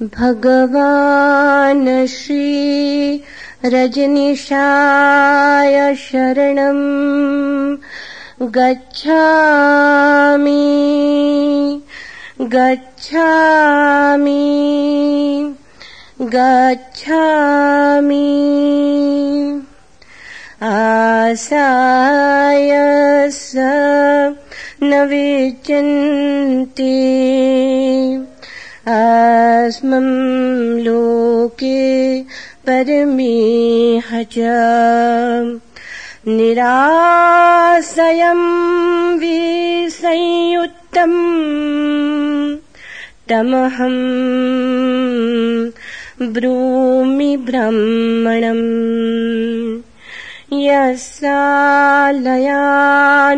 भगवान् श्री रजनिशाय शरणम् गच्छामि गच्छामि गच्छामि। आसाय स न विचन्ति अस्मं लोके परमेह च निराशयम् विसंयुक्तम्। तमहम् ब्रूमि ब्रह्मणम्। यस्यालयान्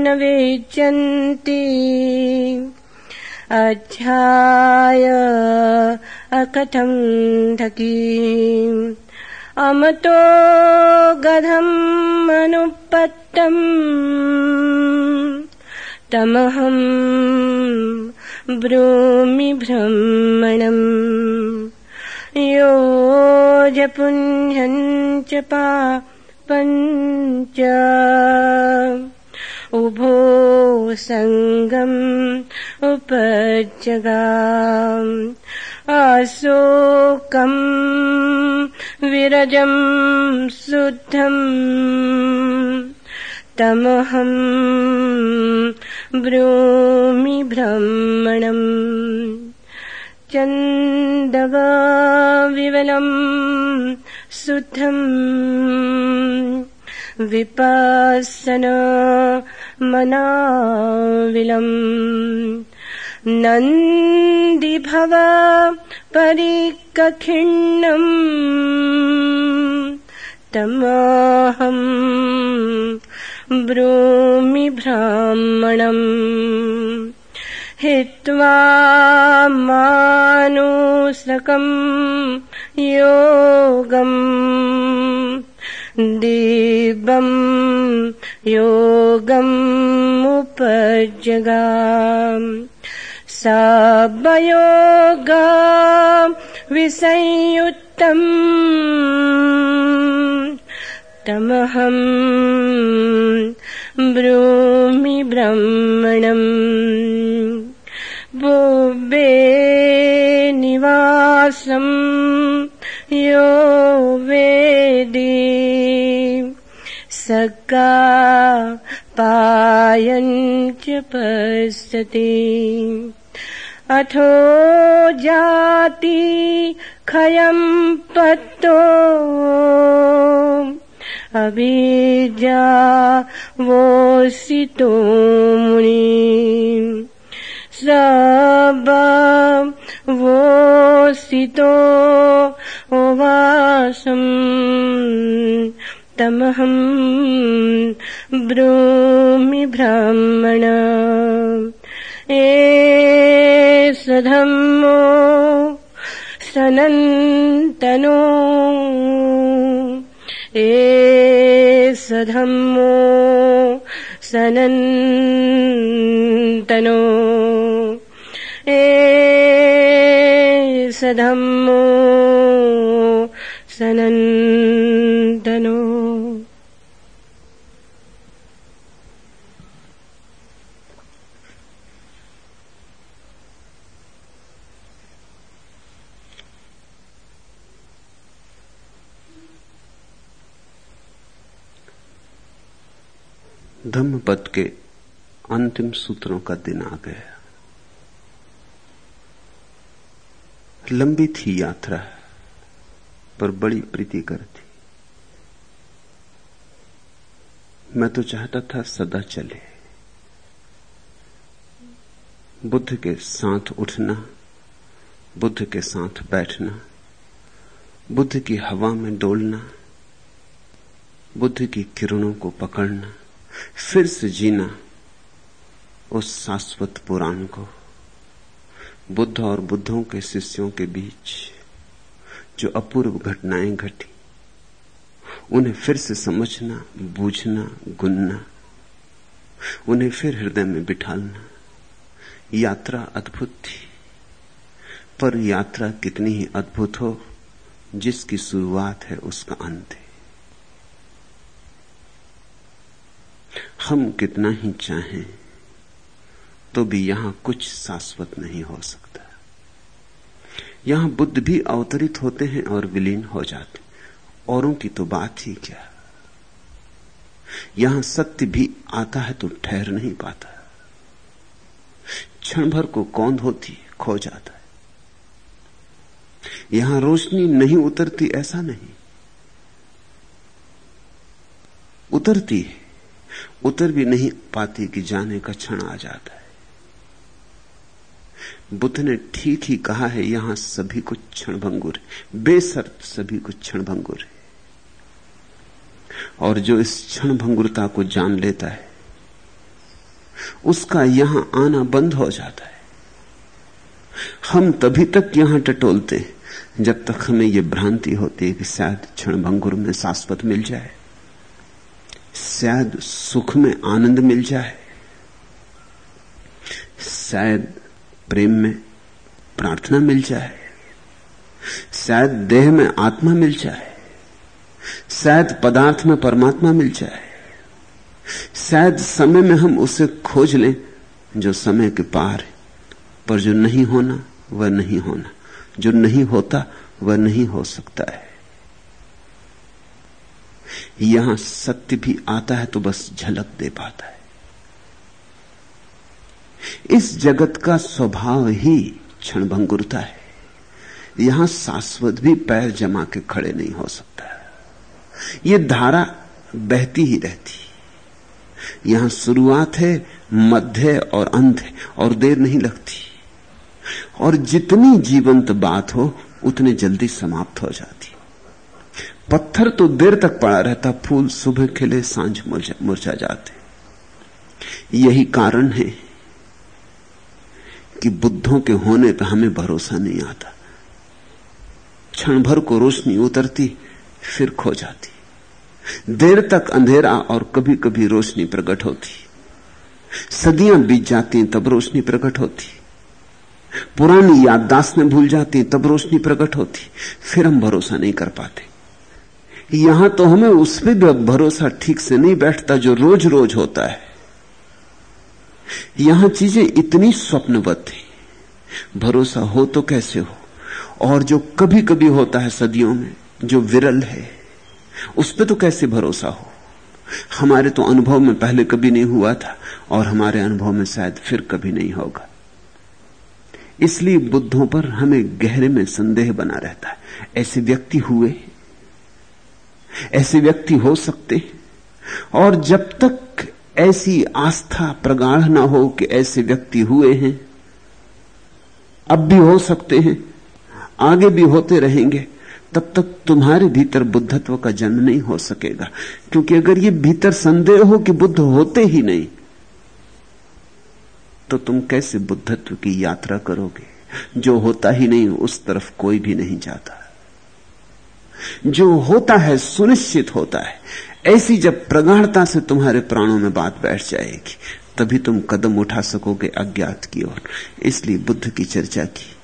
विजन्ति अध्याय अकथम् अमतो गधम् अनुपत्तम् तमहम् ब्रूमि ब्रह्मणम्। यो जपुञ्जम् च पञ्च उभो सङ्गम् उपजगा अशोकम् विरजम् शुद्धम्। तमहम् ब्रूमि ब्रह्मणम्। चन्दव विवलम् शुद्धम्। विपासन मनाविलम् नन्दिभव परिकखिण्णम्। तमहम् ब्रूमि ब्राह्मणम्। हित्वा मानुसकम् योगम्। दिबम् योगमुपजगा सबयोगा विसंयुक्तम् तमहम् ब्रूमि ब्रह्मणम् बुबे निवासम् यो वेदी सका पायञ्च पश्यति अथो जाति खयम् पत्तो। अभिजा वोषितो मुनि। सब वोषितो वासम् तमहम् ब्रूमि ब्राह्मण। एष धम्मो सनन्तनो। एष धम्मो सनन्तनो। एष धम्मो सनन्तनो धम्म पद के अंतिम सूत्रों का दिन आ गया। लंबी थी यात्रा, पर बड़ी प्रीतिकर थी। मैं तो चाहता था सदा चले। बुद्ध के साथ उठना, बुद्ध के साथ बैठना, बुद्ध की हवा में डोलना, बुद्ध की किरणों को पकड़ना। फिर से जीना उस शाश्वत पुराण को। बुद्ध और बुद्धों के शिष्यों के बीच जो अपूर्व घटनाएँ घटी, उन्हें फिर से समझना, बूझना, गुनना, उन्हें फिर हृदय में बिठालना, यात्रा अद्भुत थी। पर यात्रा कितनी ही अद्भुत हो, जिसकी शुरुआत है उसका अंत है। हम कितना ही चाहें तो भी यहाँ कुछ शाश्वत नहीं हो सकता। यहाँ बुद्ध भी अवतरित होते हैं और विलीन हो जाते औरों की तो बात ही क्या? यहाँ सत्य भी आता है तो ठहर नहीं पाता। क्षण भर को कौंध होती खो जाता है। यहाँ रोशनी नहीं उतरती, ऐसा नहीं। उतरती है। उतर भी नहीं पाती कि जाने का क्षण आ जाता है। बुद्ध ने ठीक ही कहा है, यहाँ सभी कुछ क्षण भंगुर बेसर्त सभी कुछ क्षण भंगुर और जो इस क्षण भंगुरता को जान लेता है, उसका यहाँ आना बंद हो जाता है। हम तभी तक यहाँ टटोलते हैं, जब तक हमें यह भ्रांति होती है कि शायद क्षण भंगुर में शाश्वत मिल जाए। शायद सुख में आनंद मिल जाए। शायद प्रेम में प्रार्थना मिल जाए। शायद देह में आत्मा मिल जाए। शायद पदार्थ में परमात्मा मिल जाए। शायद समय में हम उसे खोज लें जो समय के पार है, पर जो नहीं होना, वह नहीं होना। जो नहीं होता, वह नहीं हो सकता है। यहाँ सत्य भी आता है तो बस झलक दे पाता है। इस जगत का स्वभाव ही क्षणभंगुरता है। यहाँ शाश्वत भी पैर जमा के खड़े नहीं हो सकता। ये धारा बहती ही रहती यहाँ शुरुआत है, मध्य और अंत है और देर नहीं लगती। और जितनी जीवंत बात हो, उतनी जल्दी समाप्त हो जाती पत्थर तो देर तक पड़ा रहता, फूल सुबह खिले साँझ मुरझा जाते। यही कारण है कि बुद्धों के होने पर हमें भरोसा नहीं आता। क्षण भर को रोशनी उतरती, फिर खो जाती। देर तक अंधेरा और कभी कभी रोशनी प्रकट होती। सदियाँ बीत जाती, तब रोशनी प्रकट होती। पुरानी याददाश्तें भूल जाती, तब रोशनी प्रकट होती। फिर हम भरोसा नहीं कर पाते। यहाँ तो हमें उस पर भी भरोसा ठीक से नहीं बैठता जो रोज रोज होता है। यहाँ चीज़ें इतनी स्वप्नवत थी भरोसा हो तो कैसे हो? और जो कभी कभी होता है सदियों में, जो विरल है, उस पर तो कैसे भरोसा हो? हमारे तो अनुभव में पहले कभी नहीं हुआ था, और हमारे अनुभव में शायद फिर कभी नहीं होगा। इसलिए बुद्धों पर हमें गहरे में संदेह बना रहता है। ऐसे व्यक्ति हुए ऐसे व्यक्ति हो सकते और जब तक ऐसी आस्था प्रगाढ़ ना हो कि ऐसे व्यक्ति हुए हैं, अब भी हो सकते हैं, आगे भी होते रहेंगे, तब तक तुम्हारे भीतर बुद्धत्व का जन्म नहीं हो सकेगा। क्योंकि अगर ये भीतर संदेह हो कि बुद्ध होते ही नहीं तो तुम कैसे बुद्धत्व की यात्रा करोगे? जो होता ही नहीं, उस तरफ़ कोई भी नहीं जाता। जो होता है, सुनिश्चित होता है। ऐसी जब प्रगाढ़ता से तुम्हारे प्राणों में बात बैठ जाएगी, तभी तुम कदम उठा सकोगे अज्ञात की ओर। इसलिए बुद्ध की चर्चा की।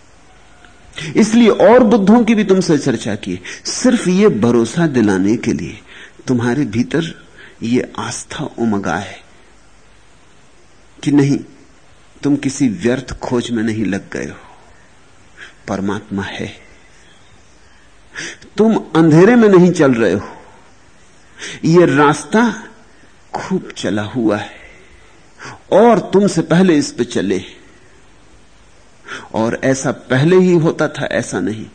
इसलिए और बुद्धों की भी तुमसे चर्चा की। सिर्फ़ ये भरोसा दिलाने के लिए, तुम्हारे भीतर ये आस्था उमगा है कि नहीं, तुम किसी व्यर्थ खोज में नहीं लग गए हो। परमात्मा है। तुम अंधेरे में नहीं चल रहे हो। यह रास्ता खूब चला हुआ है। और तुमसे पहले इस पे चले। और ऐसा पहले ही होता था, ऐसा नहीं।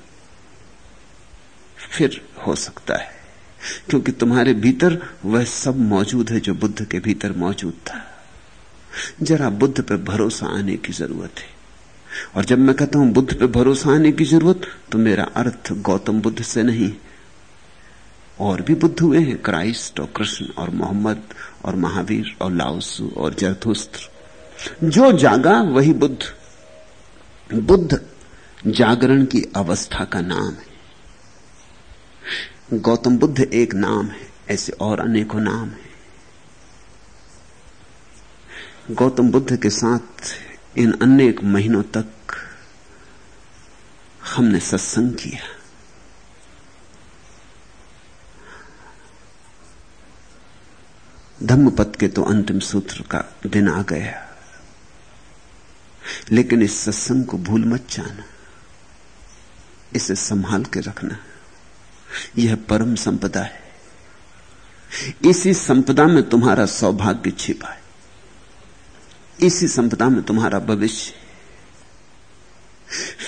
फिर हो सकता है, क्योंकि तुम्हारे भीतर वह सब मौजूद है जो बुद्ध के भीतर मौजूद था। जरा बुद्ध पर भरोसा आने की ज़रूरत है। और जब मैं कहता हूँ, बुद्ध पे भरोसा आने की ज़रूरत तो मेरा अर्थ गौतम बुद्ध से नहीं। और भी बुद्ध हुए हैं, क्राइस्ट और कृष्ण और मोहम्मद और महावीर और लाउसु और जरथुस्त्र जो जागा, वही बुद्ध। बुद्ध जागरण की अवस्था का नाम है। गौतम बुद्ध एक नाम है, ऐसे और अनेकों नाम है। गौतम बुद्ध के साथ इन अनेक महीनों तक हमने सत्संग किया। धम्मपद के तो अंतिम सूत्र का दिन आ गया। लेकिन इस सत्संग को भूल मत जाना। इसे संभाल के रखना। यह परम संपदा है। इसी संपदा में तुम्हारा सौभाग्य छिपा है। इसी संपदा में तुम्हारा भविष्य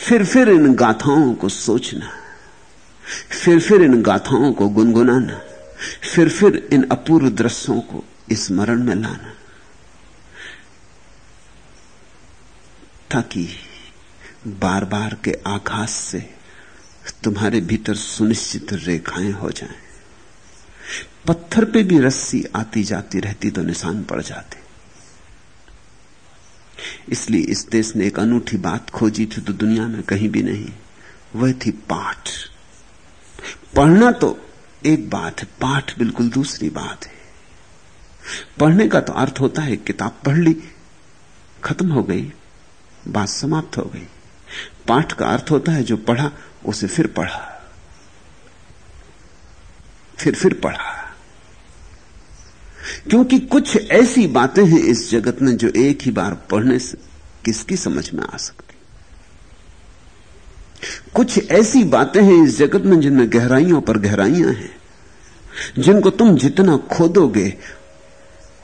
फिर फिर इन गाथाओं को सोचना, फिर फिर इन गाथाओं को गुनगुनाना, फिर फिर इन अपूर्व दृश्यों को स्मरण में लाना, ताकि बार बार के आकाश से तुम्हारे भीतर सुनिश्चित रेखाएँ हो जाएँ। पत्थर पे भी रस्सी आती जाती रहती तो निशान पड़ जाते इसलिए इस देश ने एक अनूठी बात खोजी थी तो दुनिया में कहीं भी नहीं। वह थी पाठ। पढ़ना तो एक बात है, पाठ बिल्कुल दूसरी बात है। पढ़ने का तो अर्थ होता है, किताब पढ़ ली, खत्म हो गई, बात समाप्त हो गई। पाठ का अर्थ होता है, जो पढ़ा, उसे फिर पढ़ा। फिर फिर पढ़ा। क्योंकि कुछ ऐसी बातें हैं इस जगत में जो एक ही बार पढ़ने से किसकी समझ में आ सकती? कुछ ऐसी बातें हैं इस जगत में जिनमें गहराइयों पर गहराइयाँ हैं, जिनको तुम जितना खोदोगे,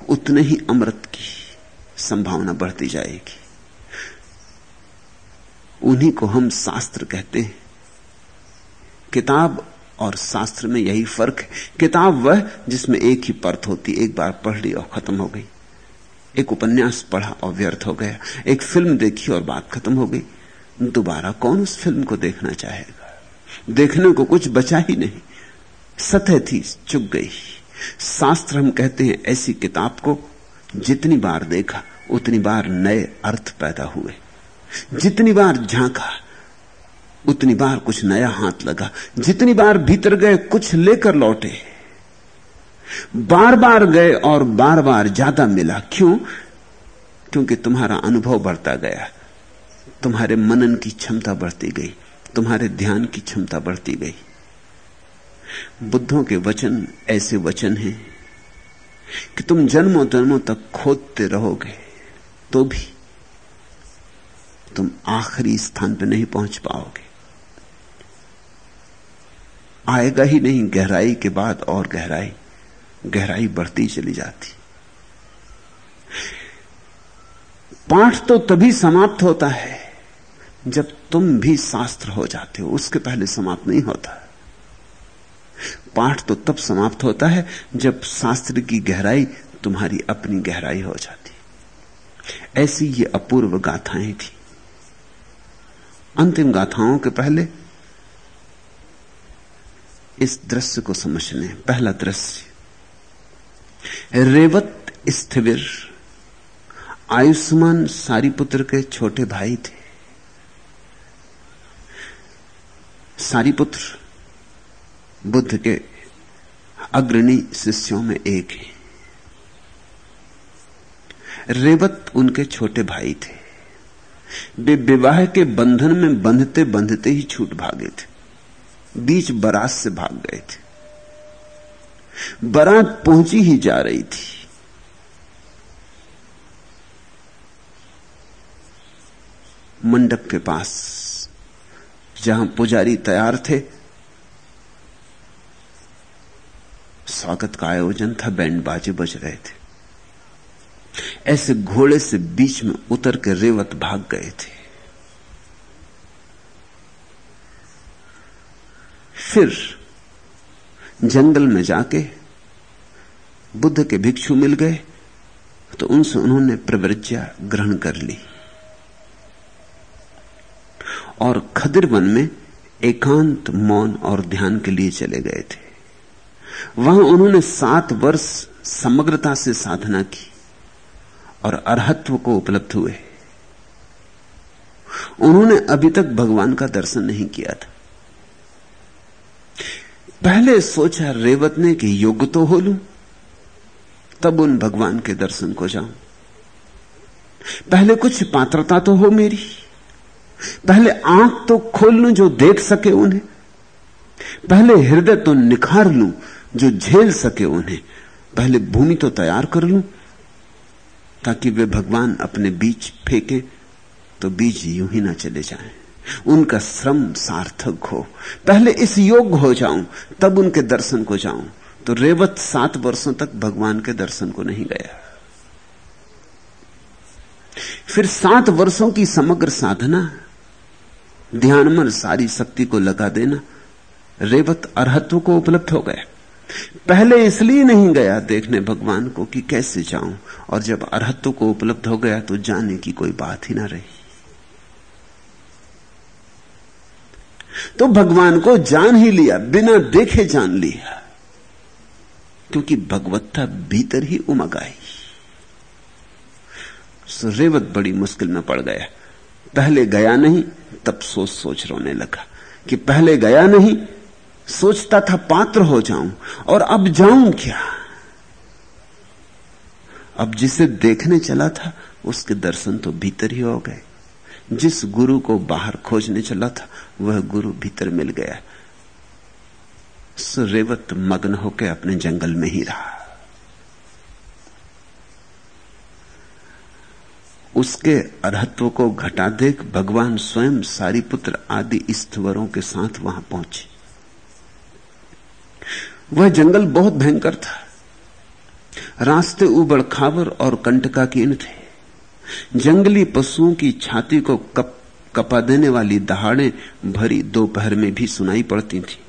उतने ही अमृत की संभावना बढ़ती जाएगी। उन्हीं को हम शास्त्र कहते हैं। किताब और शास्त्र में यही फ़र्क है। किताब वह जिसमें एक ही परत होती, एक बार पढ़ ली और खत्म हो गई। एक उपन्यास पढ़ा और व्यर्थ हो गया। एक फ़िल्म देखी और बात खत्म हो गई। दोबारा कौन उस फ़िल्म को देखना चाहेगा? देखने को कुछ बचा ही नहीं। सतह थी चुक गई। शास्त्र हम कहते हैं ऐसी किताब को, जितनी बार देखा, उतनी बार नए अर्थ पैदा हुए। जितनी बार झांका उतनी बार कुछ नया हाथ लगा। जितनी बार भीतर गए, कुछ लेकर लौटे। बार बार गए और बार बार ज़्यादा मिला। क्यों? क्योंकि तुम्हारा अनुभव बढ़ता गया। तुम्हारे मनन की क्षमता बढ़ती गई। तुम्हारे ध्यान की क्षमता बढ़ती गई। बुद्धों के वचन ऐसे वचन हैं कि तुम जन्मों जन्मों तक खोदते रहोगे तो भी तुम आखिरी स्थान पर नहीं पहुँच पाओगे। आएगा ही नहीं, गहराई के बाद और गहराई गहराई बढ़ती चली जाती। पाठ तो तभी समाप्त होता है जब तुम भी शास्त्र हो जाते हो, उसके पहले समाप्त नहीं होता। पाठ तो तब समाप्त होता है जब शास्त्र की गहराई तुम्हारी अपनी गहराई हो जाती। ऐसी ये अपूर्व गाथाएँ थी। अंतिम गाथाओं के पहले इस दृश्य को समझने। पहला दृश्य, रेवत स्थिविर आयुष्मान सारीपुत्र के छोटे भाई थे। सारीपुत्र बुद्ध के अग्रणी शिष्यों में एक है। रेवत उनके छोटे भाई थे। वे विवाह के बंधन में बंधते बंधते ही छूट भागे थे। बीच बारात से भाग गए थे। बारात पहुँची ही जा रही थी। मंडप के पास, जहाँ पुजारी तैयार थे, स्वागत का आयोजन था बैंड बाजे बज रहे थे। ऐसे घोड़े से बीच में उतर के रेवत भाग गए थे। फिर जंगल में जाके बुद्ध के भिक्षु मिल गए तो उनसे उन्होंने प्रवृज्ञा ग्रहण कर ली। और खदिर वन में एकांत मौन और ध्यान के लिए चले गए थे। वहाँ उन्होंने सात वर्ष समग्रता से साधना की और अरहत्व को उपलब्ध हुए। उन्होंने अभी तक भगवान का दर्शन नहीं किया था। पहले सोचा रेवत ने कि योग तो हो लू, तब उन भगवान के दर्शन को जाऊँ। पहले कुछ पात्रता तो हो मेरी, पहले आँख तो खोल लू जो देख सके उन्हें, पहले हृदय तो निखार लू जो झेल सके उन्हें, पहले भूमि तो तैयार कर लू, ताकि वे भगवान अपने बीज फेंके तो बीज यूँ ही ना चले जाएँ। उनका श्रम सार्थक हो। पहले इस योग हो जाऊँ, तब उनके दर्शन को जाऊँ। तो रेवत सात वर्षों तक भगवान के दर्शन को नहीं गया। फिर सात वर्षों की समग्र साधना ध्यान सारी शक्ति को लगा देना, रेवत अरहत्व को उपलब्ध हो गया पहले इसलिए नहीं गया देखने भगवान को कि कैसे जाऊँ, और जब अरहत्व को उपलब्ध हो गया तो जाने की कोई बात ही ना रही। तो भगवान को जान ही लिया, बिना देखे जान लिया। क्योंकि भगवत्ता भीतर ही उमग आई रेवत बड़ी मुश्किल में पड़ गया। पहले गया नहीं, तब सोच सोच रोने लगा। कि पहले गया नहीं, सोचता था पात्र हो जाऊँ, और अब जाऊँ क्या? अब जिसे देखने चला था, उसके दर्शन तो भीतर ही हो गए। जिस गुरु को बाहर खोजने चला था वह गुरु भीतर मिल गया। रेवत मग्न होकर अपने जंगल में ही रहा। उसके अरहत्व को घटा देख भगवान स्वयं सारी पुत्र आदि स्थवरों के साथ वहाँ पहुँचे। वह जंगल बहुत भयंकर था। रास्ते उबड़ खाबर और कंटकाकीर्ण थे। जंगली पशुओं की छाती को कप कपा देने वाली दहाड़े भरी दोपहर में भी सुनाई पड़ती थी।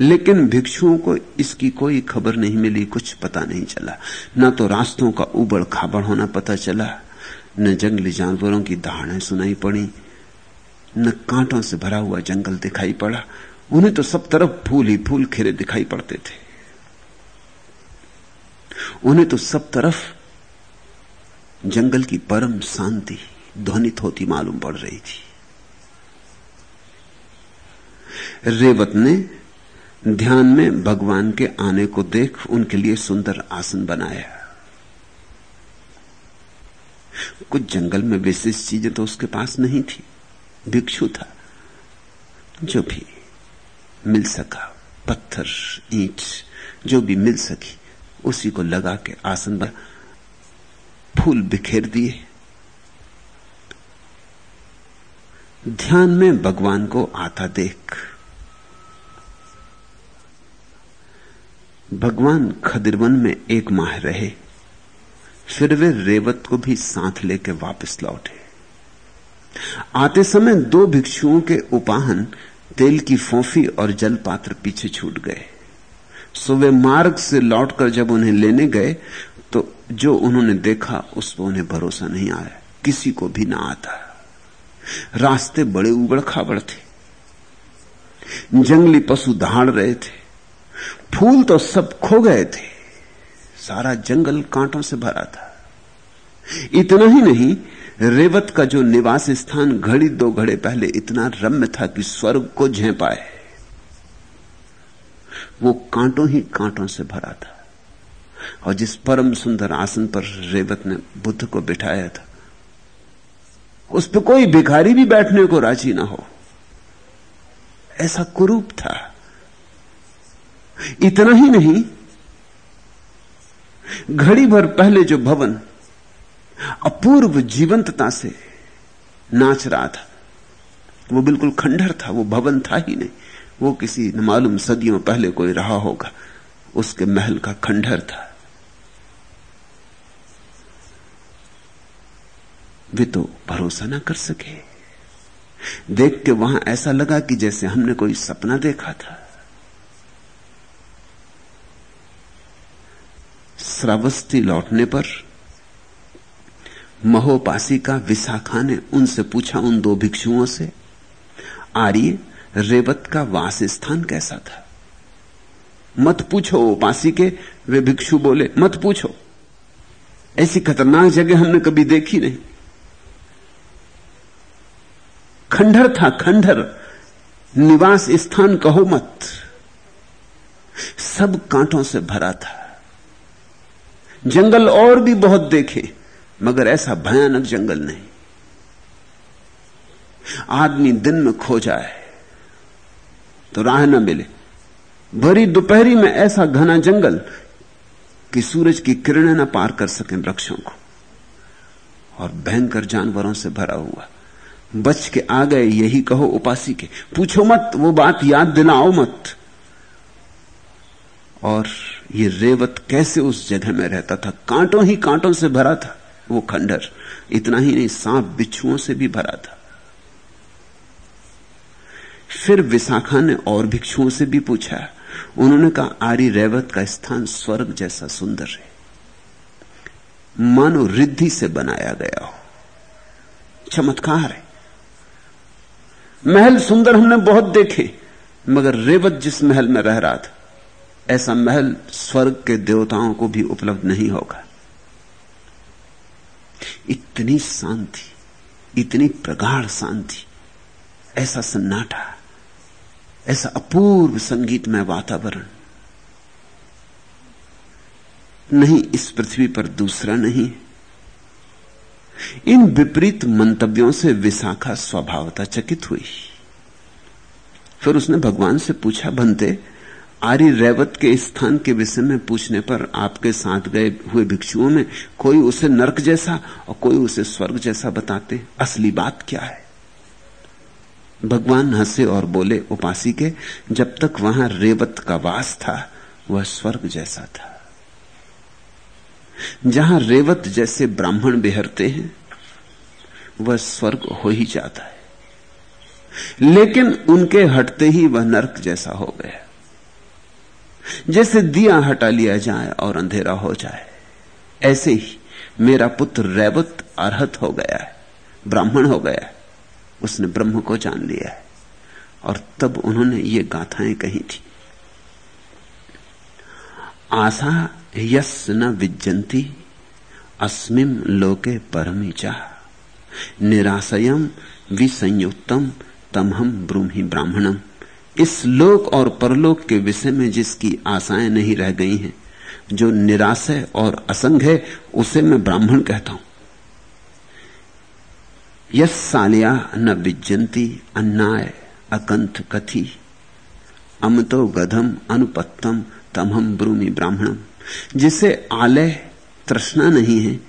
लेकिन भिक्षुओं को इसकी कोई खबर नहीं मिली, कुछ पता नहीं चला। न तो रास्तों का उबड़ खाबड़ होना पता चला, न जंगली जानवरों की दहाड़ें सुनाई पड़ी, न कांटों से भरा हुआ जंगल दिखाई पड़ा। उन्हें तो सब तरफ़ फूल ही फूल खिरे दिखाई पड़ते थे। उन्हें तो सब तरफ़ जंगल की परम शांति ध्वनित होती मालूम पड़ रही थी। रेवत ने ध्यान में भगवान के आने को देख उनके लिए सुंदर आसन बनाया। कुछ जंगल में विशेष चीज़ें तो उसके पास नहीं थी, भिक्षु था, जो भी मिल सका, पत्थर, ईट, जो भी मिल सकी, उसी को लगा के आसन पर फूल बिखेर दिए। ध्यान में भगवान को आता देख। भगवान खदिरवन में एक माह रहे। फिर वे रेवत को भी साथ लेकर वापस लौटे। आते समय दो भिक्षुओं के उपाहन तेल की फोफी और जल पात्र पीछे छूट गए। सो वे मार्ग से लौटकर जब उन्हें लेने गए तो जो उन्होंने देखा, उस पर उन्हें भरोसा नहीं आया। किसी को भी ना आता। रास्ते बड़े उबड़ खाबड़ थे। जंगली पशु दहाड़ रहे थे। फूल तो सब खो गए थे। सारा जंगल कांटों से भरा था। इतना ही नहीं, रेवत का जो निवास स्थान घड़ी दो घड़े पहले इतना रम्य था कि स्वर्ग को पाए। वो कांटों ही कांटों से भरा था। और जिस परम सुंदर आसन पर रेवत ने बुद्ध को बिठाया था उस पर कोई भिखारी भी बैठने को राज़ी ना हो। ऐसा कुरूप था। इतना ही नहीं, घड़ी भर पहले जो भवन अपूर्व जीवंतता से नाच रहा था, वो बिल्कुल खंडर था, वो भवन था ही नहीं। वो किसी न मालूम सदियों पहले कोई रहा होगा, उसके महल का खंडर था। वे तो भरोसा ना कर सके। देख के वहाँ ऐसा लगा कि जैसे हमने कोई सपना देखा था। श्रावस्ती लौटने पर महोपासी का विशाखा ने उनसे पूछा उन दो भिक्षुओं से, आर्य, रेवत का वास स्थान कैसा था? मत पूछो उपासी के, वे भिक्षु बोले, मत पूछो। ऐसी खतरनाक जगह हमने कभी देखी नहीं। खंडर था, खंडर। निवास स्थान कहो मत। सब कांटों से भरा था। जंगल और भी बहुत देखे, मगर ऐसा भयानक जंगल नहीं। आदमी दिन में खो जाए तो राह न मिले। भरी दोपहरी में ऐसा घना जंगल कि सूरज की किरणें न पार कर सकें वृक्षों को, और भयंकर जानवरों से भरा हुआ। बच के आ गए, यही कहो उपासी के। पूछो मत, वो बात याद दिलाओ मत। और ये रेवत कैसे उस जगह में रहता था? कांटों ही कांटों से भरा था, वो खंडर। इतना ही नहीं, सांप बिच्छुओं से भी भरा था। फिर विशाखा ने और भिक्षुओं से भी पूछा। उन्होंने कहा आर्य रेवत का स्थान स्वर्ग जैसा सुंदर है। मानो रिद्धि से बनाया गया हो। चमत्कार है। महल सुंदर हमने बहुत देखे, मगर रेवत जिस महल में रह रहा था, ऐसा महल स्वर्ग के देवताओं को भी उपलब्ध नहीं होगा। इतनी शांति, इतनी प्रगाढ़ शांति, ऐसा सन्नाटा, ऐसा अपूर्व संगीतमय वातावरण। नहीं, इस पृथ्वी पर दूसरा नहीं इन विपरीत मंतव्यों से विशाखा स्वभावता चकित हुई। फिर उसने भगवान से पूछा बनते आर्य रेवत के स्थान के विषय में पूछने पर आपके साथ गए हुए भिक्षुओं में कोई उसे नरक जैसा और कोई उसे स्वर्ग जैसा बताते? असली बात क्या है? भगवान हंसे और बोले, उपासी के, जब तक वहाँ रेवत का वास था, वह स्वर्ग जैसा था। जहाँ रेवत जैसे ब्राह्मण बिहरते हैं, वह स्वर्ग हो ही जाता है। लेकिन उनके हटते ही वह नरक जैसा हो गया। जैसे दिया हटा लिया जाए और अंधेरा हो जाए, ऐसे ही मेरा पुत्र रेवत अर्हत हो गया है, ब्राह्मण हो गया है, उसने ब्रह्म को जान लिया है, और तब उन्होंने ये गाथाएँ कही थी। आशा यस न विजंती अस्मिम लोके परमी चाह निराशयम विसंयुक्तम तम हम ब्रूहि ब्राह्मणम। इस लोक और परलोक के विषय में जिसकी आशाएँ नहीं रह गई हैं, जो निराश है और असंग है, उसे मैं ब्राह्मण कहता हूँ। यस सालिया न विजंती अन्नाय अकंथ कथी। अमतो गधम अनुपत्तम तमहम ब्रूमि ब्राह्मणम जिसे आलय तृष्णा नहीं है,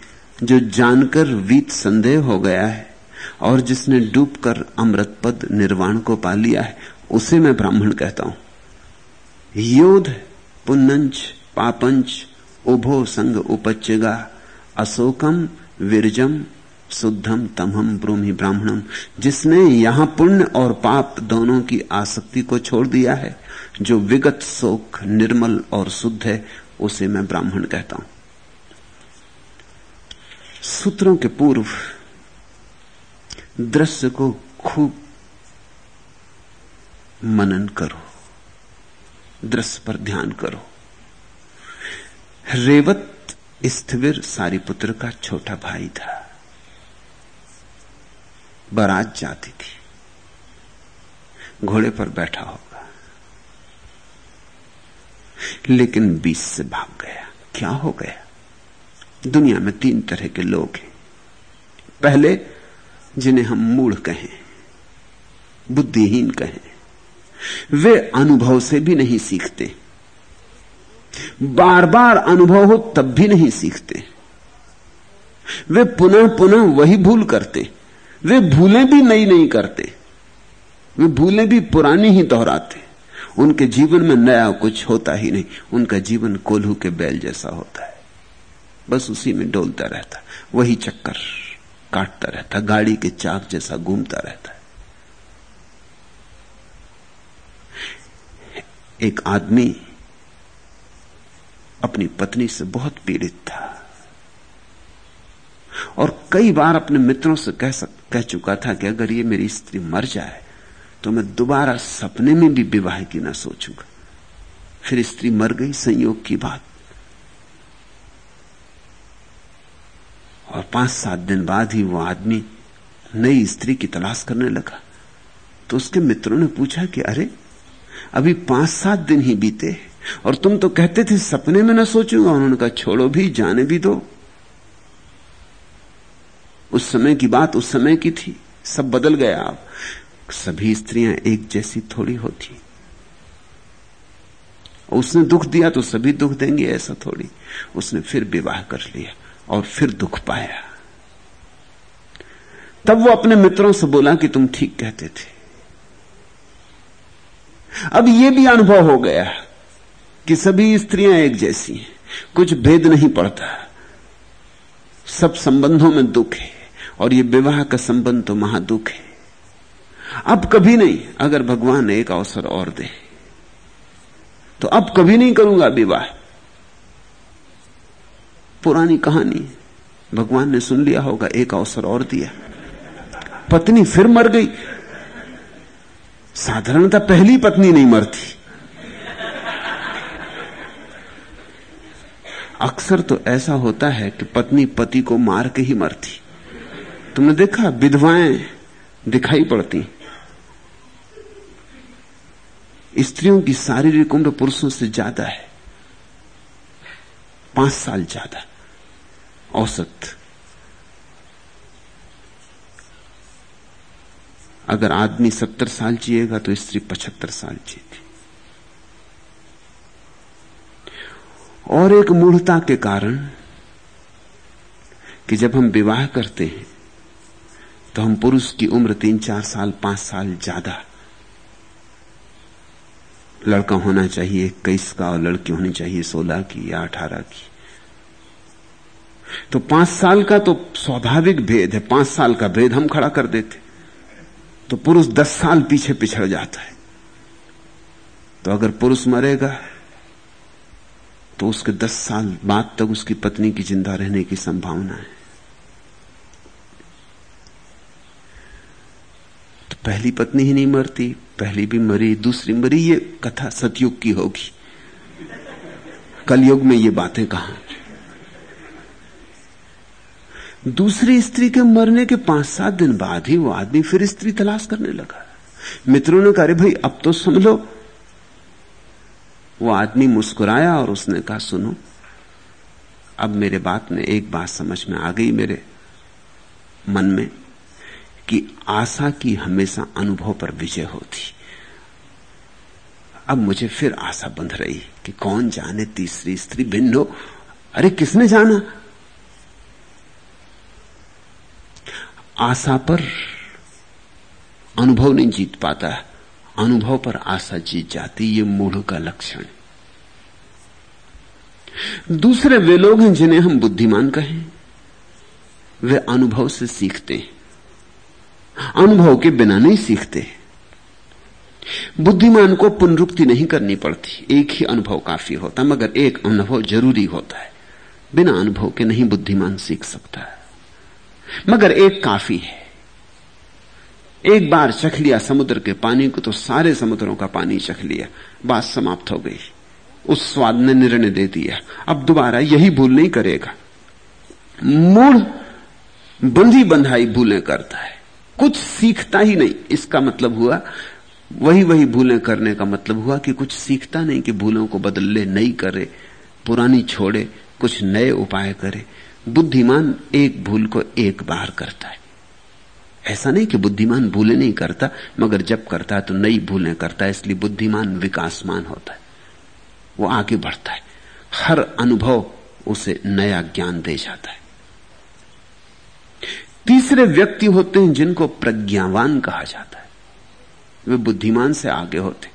जो जानकर वीत संदेह हो गया है, और जिसने डूबकर अमृत पद निर्वाण को पा लिया है, उसे मैं ब्राह्मण कहता हूँ। योध पुन्नंच, पापंच, उभो संग उपचेगा, अशोकम, विरजम, शुद्धम तमहम ब्रूमि ब्राह्मणम जिसने यहाँ पुण्य और पाप दोनों की आसक्ति को छोड़ दिया है जो विगत शोक, निर्मल और शुद्ध है, उसे मैं ब्राह्मण कहता हूँ। सूत्रों के पूर्व, दृश्य को खूब मनन करो, दृश्य पर ध्यान करो। रेवत स्थिविर सारीपुत्र का छोटा भाई था। बारात जाती थी। घोड़े पर बैठा होगा। लेकिन बीच से भाग गया। क्या हो गया? दुनिया में तीन तरह के लोग हैं। पहले, जिन्हें हम मूढ़ कहें, बुद्धिहीन कहें, वे अनुभव से भी नहीं सीखते। बार बार अनुभव हो, तब भी नहीं सीखते। वे पुनः पुनः वही भूल करते। वे भूलें भी नई नहीं करते। वे भूलें भी पुरानी ही दोहराते। उनके जीवन में नया कुछ होता ही नहीं। उनका जीवन कोल्हू के बैल जैसा होता है। बस उसी में डोलता रहता। वही चक्कर काटता रहता। गाड़ी के चाक जैसा घूमता रहता। है एक आदमी अपनी पत्नी से बहुत पीड़ित था। और कई बार अपने मित्रों से कह सक, कह चुका था कि अगर ये मेरी स्त्री मर जाए तो मैं दोबारा सपने में भी विवाह की ना सोचूँगा। फिर स्त्री मर गई, संयोग की बात। और पाँच सात दिन बाद ही वो आदमी नई स्त्री की तलाश करने लगा। तो उसके मित्रों ने पूछा कि, अरे, अभी पाँच सात दिन ही बीते और तुम तो कहते थे सपने में ना सोचूँगा उन्होंने कहा, छोड़ो भी, जाने भी दो। उस समय की बात उस समय की थी, सब बदल गया अब। सभी स्त्रियाँ एक जैसी थोड़ी होती। उसने दुख दिया तो सभी दुख देंगे ऐसा थोड़ी। उसने फिर विवाह कर लिया और फिर दुख पाया। तब वो अपने मित्रों से बोला कि तुम ठीक कहते थे। अब यह भी अनुभव हो गया कि सभी स्त्रियाँ एक जैसी हैं। कुछ भेद नहीं पड़ता। सब संबंधों में दुख है और ये विवाह का संबंध तो महादुख है। अब कभी नहीं, अगर भगवान एक अवसर और दे तो अब कभी नहीं करूँगा विवाह। पुरानी कहानी, भगवान ने सुन लिया होगा, एक अवसर और दिया। पत्नी फिर मर गई। साधारणता पहली पत्नी नहीं मरती। अक्सर तो ऐसा होता है कि पत्नी पति को मार के ही मरती। तुमने देखा, विधवाएँ दिखाई पड़ती। स्त्रियों की शारीरिक उम्र पुरुषों से ज़्यादा है। पाँच साल ज़्यादा। औसत। अगर आदमी सत्तर साल जिएगा तो स्त्री पचहत्तर साल जीती और एक मूढ़ता के कारण कि जब हम विवाह करते हैं तो हम पुरुष की उम्र तीन चार साल, पाँच साल ज़्यादा लड़का होना चाहिए, इक्कीस का, और लड़की होनी चाहिए सोलह की या अठारह की। तो पाँच साल का तो स्वाभाविक भेद है, पाँच साल का भेद हम खड़ा कर देते। तो पुरुष दस साल पीछे पिछड़ जाता है। तो अगर पुरुष मरेगा तो उसके दस साल बाद तक उसकी पत्नी की ज़िंदा रहने की संभावना है। तो पहली पत्नी ही नहीं मरती। पहली भी मरी, दूसरी मरी, ये कथा सतयुग की होगी। कलयुग में ये बातें कहा दूसरी स्त्री के मरने के पाँच सात दिन बाद ही वो आदमी फिर स्त्री तलाश करने लगा। मित्रों ने कहा भाई, अब तो समझ। लो वो आदमी मुस्कुराया और उसने कहा, सुनो, अब मेरे बात में एक बात समझ में आ गई मेरे मन में। कि आशा की हमेशा अनुभव पर विजय होती। अब मुझे फिर आशा बंध रही कि कौन जाने तीसरी स्त्री भिन्न हो। अरे, किसने जाना? आशा पर अनुभव नहीं जीत पाता। अनुभव पर आशा जीत जाती, ये मूढ़ का लक्षण। दूसरे वे लोग हैं जिन्हें हम बुद्धिमान कहें। वे अनुभव से सीखते हैं। अनुभव के बिना नहीं सीखते। बुद्धिमान को पुनरुक्ति नहीं करनी पड़ती। एक ही अनुभव काफ़ी होता, मगर एक अनुभव ज़रूरी होता है। बिना अनुभव के नहीं बुद्धिमान सीख सकता। है मगर एक काफ़ी है। एक बार चख लिया समुद्र के पानी को तो सारे समुद्रों का पानी चख लिया। बात समाप्त हो गई। उस स्वाद ने निर्णय दे दिया। अब दोबारा यही भूल नहीं करेगा। मूढ़, बंधी बंधाई भूलें करता है। कुछ सीखता ही नहीं। इसका मतलब हुआ, वही वही भूलें करने का मतलब हुआ कि कुछ सीखता नहीं कि भूलों को बदल ले करे, पुरानी छोड़े, कुछ नए उपाय करे। बुद्धिमान एक भूल को एक बार करता है। ऐसा नहीं कि बुद्धिमान भूलें नहीं करता, मगर जब करता है तो नई भूलें करता है, इसलिए बुद्धिमान विकासमान होता है। वो आगे बढ़ता है। हर अनुभव उसे नया ज्ञान दे जाता है। तीसरे व्यक्ति होते हैं जिनको प्रज्ञावान कहा जाता है। वे बुद्धिमान से आगे होते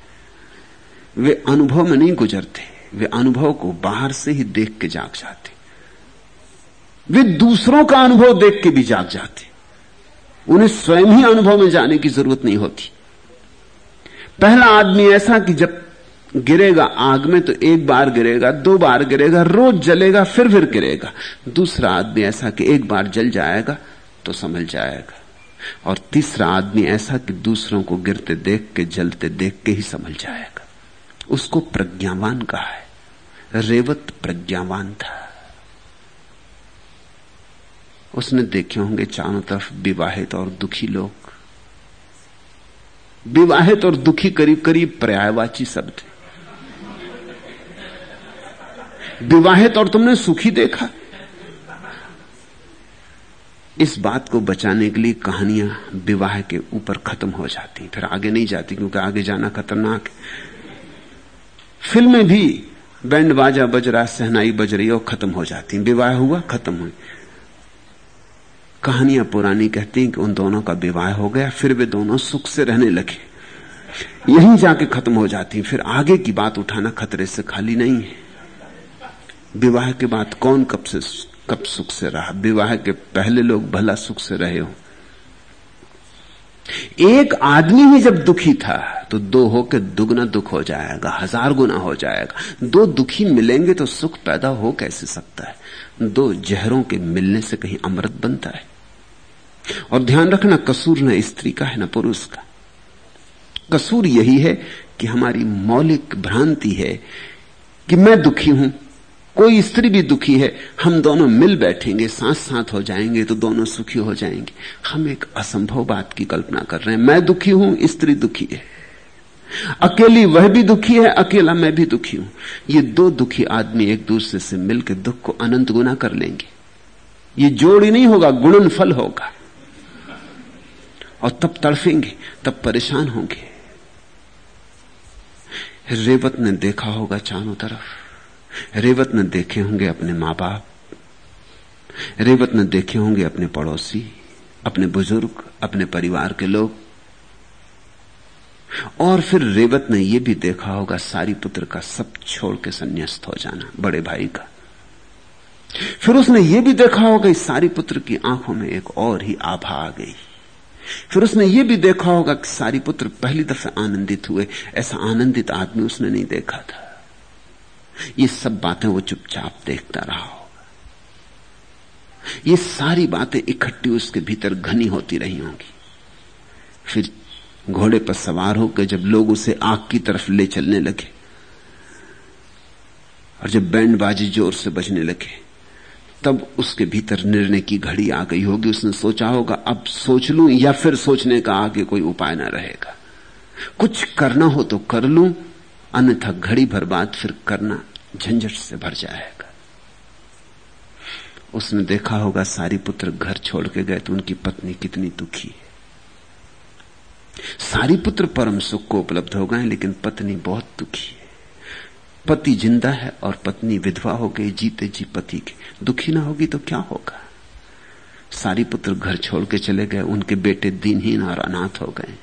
वे अनुभव में नहीं गुजरते। वे अनुभव को बाहर से ही देख के जाग जाते वे दूसरों का अनुभव देख के भी जाग जाते उन्हें स्वयं ही अनुभव में जाने की ज़रूरत नहीं होती। पहला आदमी ऐसा कि जब गिरेगा आग में तो एक बार गिरेगा, दो बार गिरेगा, रोज जलेगा, फिर फिर गिरेगा। दूसरा आदमी ऐसा कि एक बार जल जाएगा तो समझ जाएगा। और तीसरा आदमी ऐसा कि दूसरों को गिरते देख के, जलते देख के ही समझ जाएगा। उसको प्रज्ञावान कहा है। रेवत प्रज्ञावान था। उसने देखे होंगे चारों तरफ़ विवाहित और दुखी लोग। विवाहित और दुखी करीब करीब पर्यायवाची शब्द विवाहित और तुमने सुखी देखा? इस बात को बचाने के लिए कहानियाँ विवाह के ऊपर खत्म हो जाती फिर आगे नहीं जाती क्योंकि आगे जाना खतरनाक है। फ़िल्में भी बैंड बाजा बज रहा, सहनाई बज रही और खत्म हो जाती विवाह हुआ, खत्म हुई। कहानियाँ पुरानी कहती हैं कि उन दोनों का विवाह हो गया, फिर वे दोनों सुख से रहने लगे। यहीं जाके खत्म हो जाती फिर आगे की बात उठाना खतरे से खाली नहीं है। विवाह के बाद कौन कब से कब सुख से रहा? विवाह के पहले लोग भला सुख से रहे हो। एक आदमी ही जब दुखी था तो दो होकर दुगना दुख हो जाएगा, हज़ार गुना हो जाएगा। दो दुखी मिलेंगे तो सुख पैदा हो कैसे सकता है? दो जहरों के मिलने से कहीं अमृत बनता है। और ध्यान रखना, कसूर न स्त्री का है, न पुरुष का। कसूर यही है कि हमारी मौलिक भ्रांति है कि मैं दुखी हूँ कोई स्त्री भी दुखी है, हम दोनों मिल बैठेंगे साथ साथ हो जाएँगे तो दोनों सुखी हो जाएँगे। हम एक असंभव बात की कल्पना कर रहे हैं। मैं दुखी हूँ, स्त्री दुखी है। अकेली वह भी दुखी है, अकेला मैं भी दुखी हूँ। ये दो दुखी आदमी एक दूसरे से मिलकर दुख को अनंत गुना कर लेंगे। ये जोड़ी नहीं होगा गुणन फल होगा। और तब तड़फेंगे, तब परेशान होंगे। रेवत ने देखा होगा चारों तरफ़। रेवत ने देखे होंगे अपने माँ बाप रेवत ने देखे होंगे अपने पड़ोसी, अपने बुज़ुर्ग, अपने परिवार के लोग। और फिर रेवत ने यह भी देखा होगा, सारी पुत्र का सब छोड़ के संन्यास्त हो जाना, बड़े भाई का। फिर उसने यह भी देखा होगा, इस सारी पुत्र की आँखों में एक और ही आभा आ गई। फिर उसने ये भी देखा होगा कि सारी पुत्र पहली दफे आनंदित हुए, ऐसा आनंदित आदमी उसने नहीं देखा था। ये सब बातें वो चुपचाप देखता रहा। होगा ये सारी बातें इकट्ठी उसके भीतर घनी होती रही होंगी। फिर घोड़े पर सवार होकर जब लोग उसे आग की तरफ़ ले चलने लगे, और जब बैंड बाजी ज़ोर से बजने लगे, तब उसके भीतर निर्णय की घड़ी आ गई होगी। उसने सोचा होगा, अब सोच लू या फिर सोचने का आगे कोई उपाय ना रहेगा। कुछ करना हो तो कर लूँ अन्यथा घड़ी भर बाद फिर करना झंझट से भर जाएगा। उसने देखा होगा सारी पुत्र घर छोड़ के गए तो उनकी पत्नी कितनी दुखी है। सारी पुत्र परम सुख को उपलब्ध हो गए, लेकिन पत्नी बहुत दुखी है। पति ज़िंदा है और पत्नी विधवा हो गई, जीते जी पति के। दुखी ना होगी तो क्या होगा? सारी पुत्र घर छोड़ के चले गए, उनके बेटे दिनहीन और अनाथ हो गए।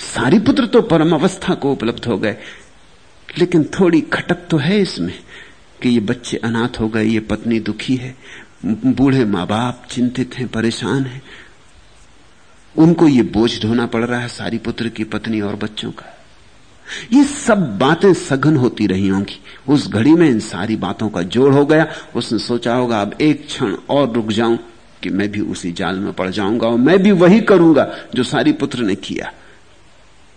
सारी पुत्र तो परम अवस्था को उपलब्ध हो गए। लेकिन थोड़ी खटक तो है इसमें कि ये बच्चे अनाथ हो गए, ये पत्नी दुखी है, बूढ़े माँ बाप चिंतित हैं, परेशान हैं। उनको ये बोझ ढोना पड़ रहा है सारी पुत्र की पत्नी और बच्चों का। ये सब बातें सघन होती रही होंगी। उस घड़ी में इन सारी बातों का जोड़ हो गया। उसने सोचा होगा, अब एक क्षण और रुक जाऊँ कि मैं भी उसी जाल में पड़ जाऊँगा और मैं भी वही करूँगा जो सारी पुत्र ने किया।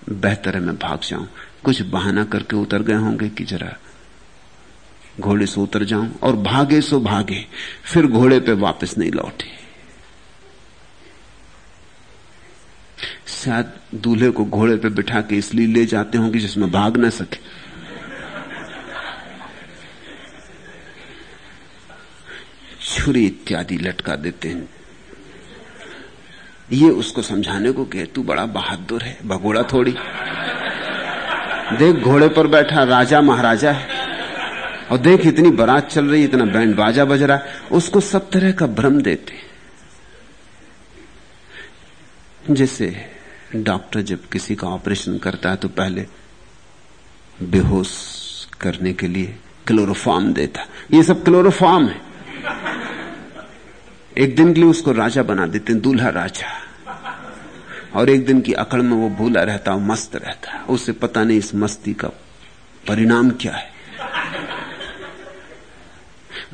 बेहतर है मैं भाग जाऊँ। कुछ बहाना करके उतर गए होंगे कि जरा घोड़े से उतर जाऊँ और भागे सो भागे, फिर घोड़े पे वापस नहीं लौटे। शायद दूल्हे को घोड़े पे बिठा के इसलिए ले जाते होंगे जिसमें भाग ना सके। छुरी इत्यादि लटका देते हैं। ये उसको समझाने को कहे तू बड़ा बहादुर है, भगोड़ा थोड़ी। देख घोड़े पर बैठा राजा महाराजा है। और देख इतनी बारात चल रही, इतना बैंड बाजा बज रहा है। उसको सब तरह का भ्रम देते जैसे डॉक्टर जब किसी का ऑपरेशन करता है तो पहले बेहोश करने के लिए क्लोरोफॉर्म देता। ये सब क्लोरोफॉर्म है। एक दिन के लिए उसको राजा बना देते दूल्हा राजा। और एक दिन की अकड़ में वो भूला रहता और मस्त रहता। है उसे पता नहीं इस मस्ती का परिणाम क्या है।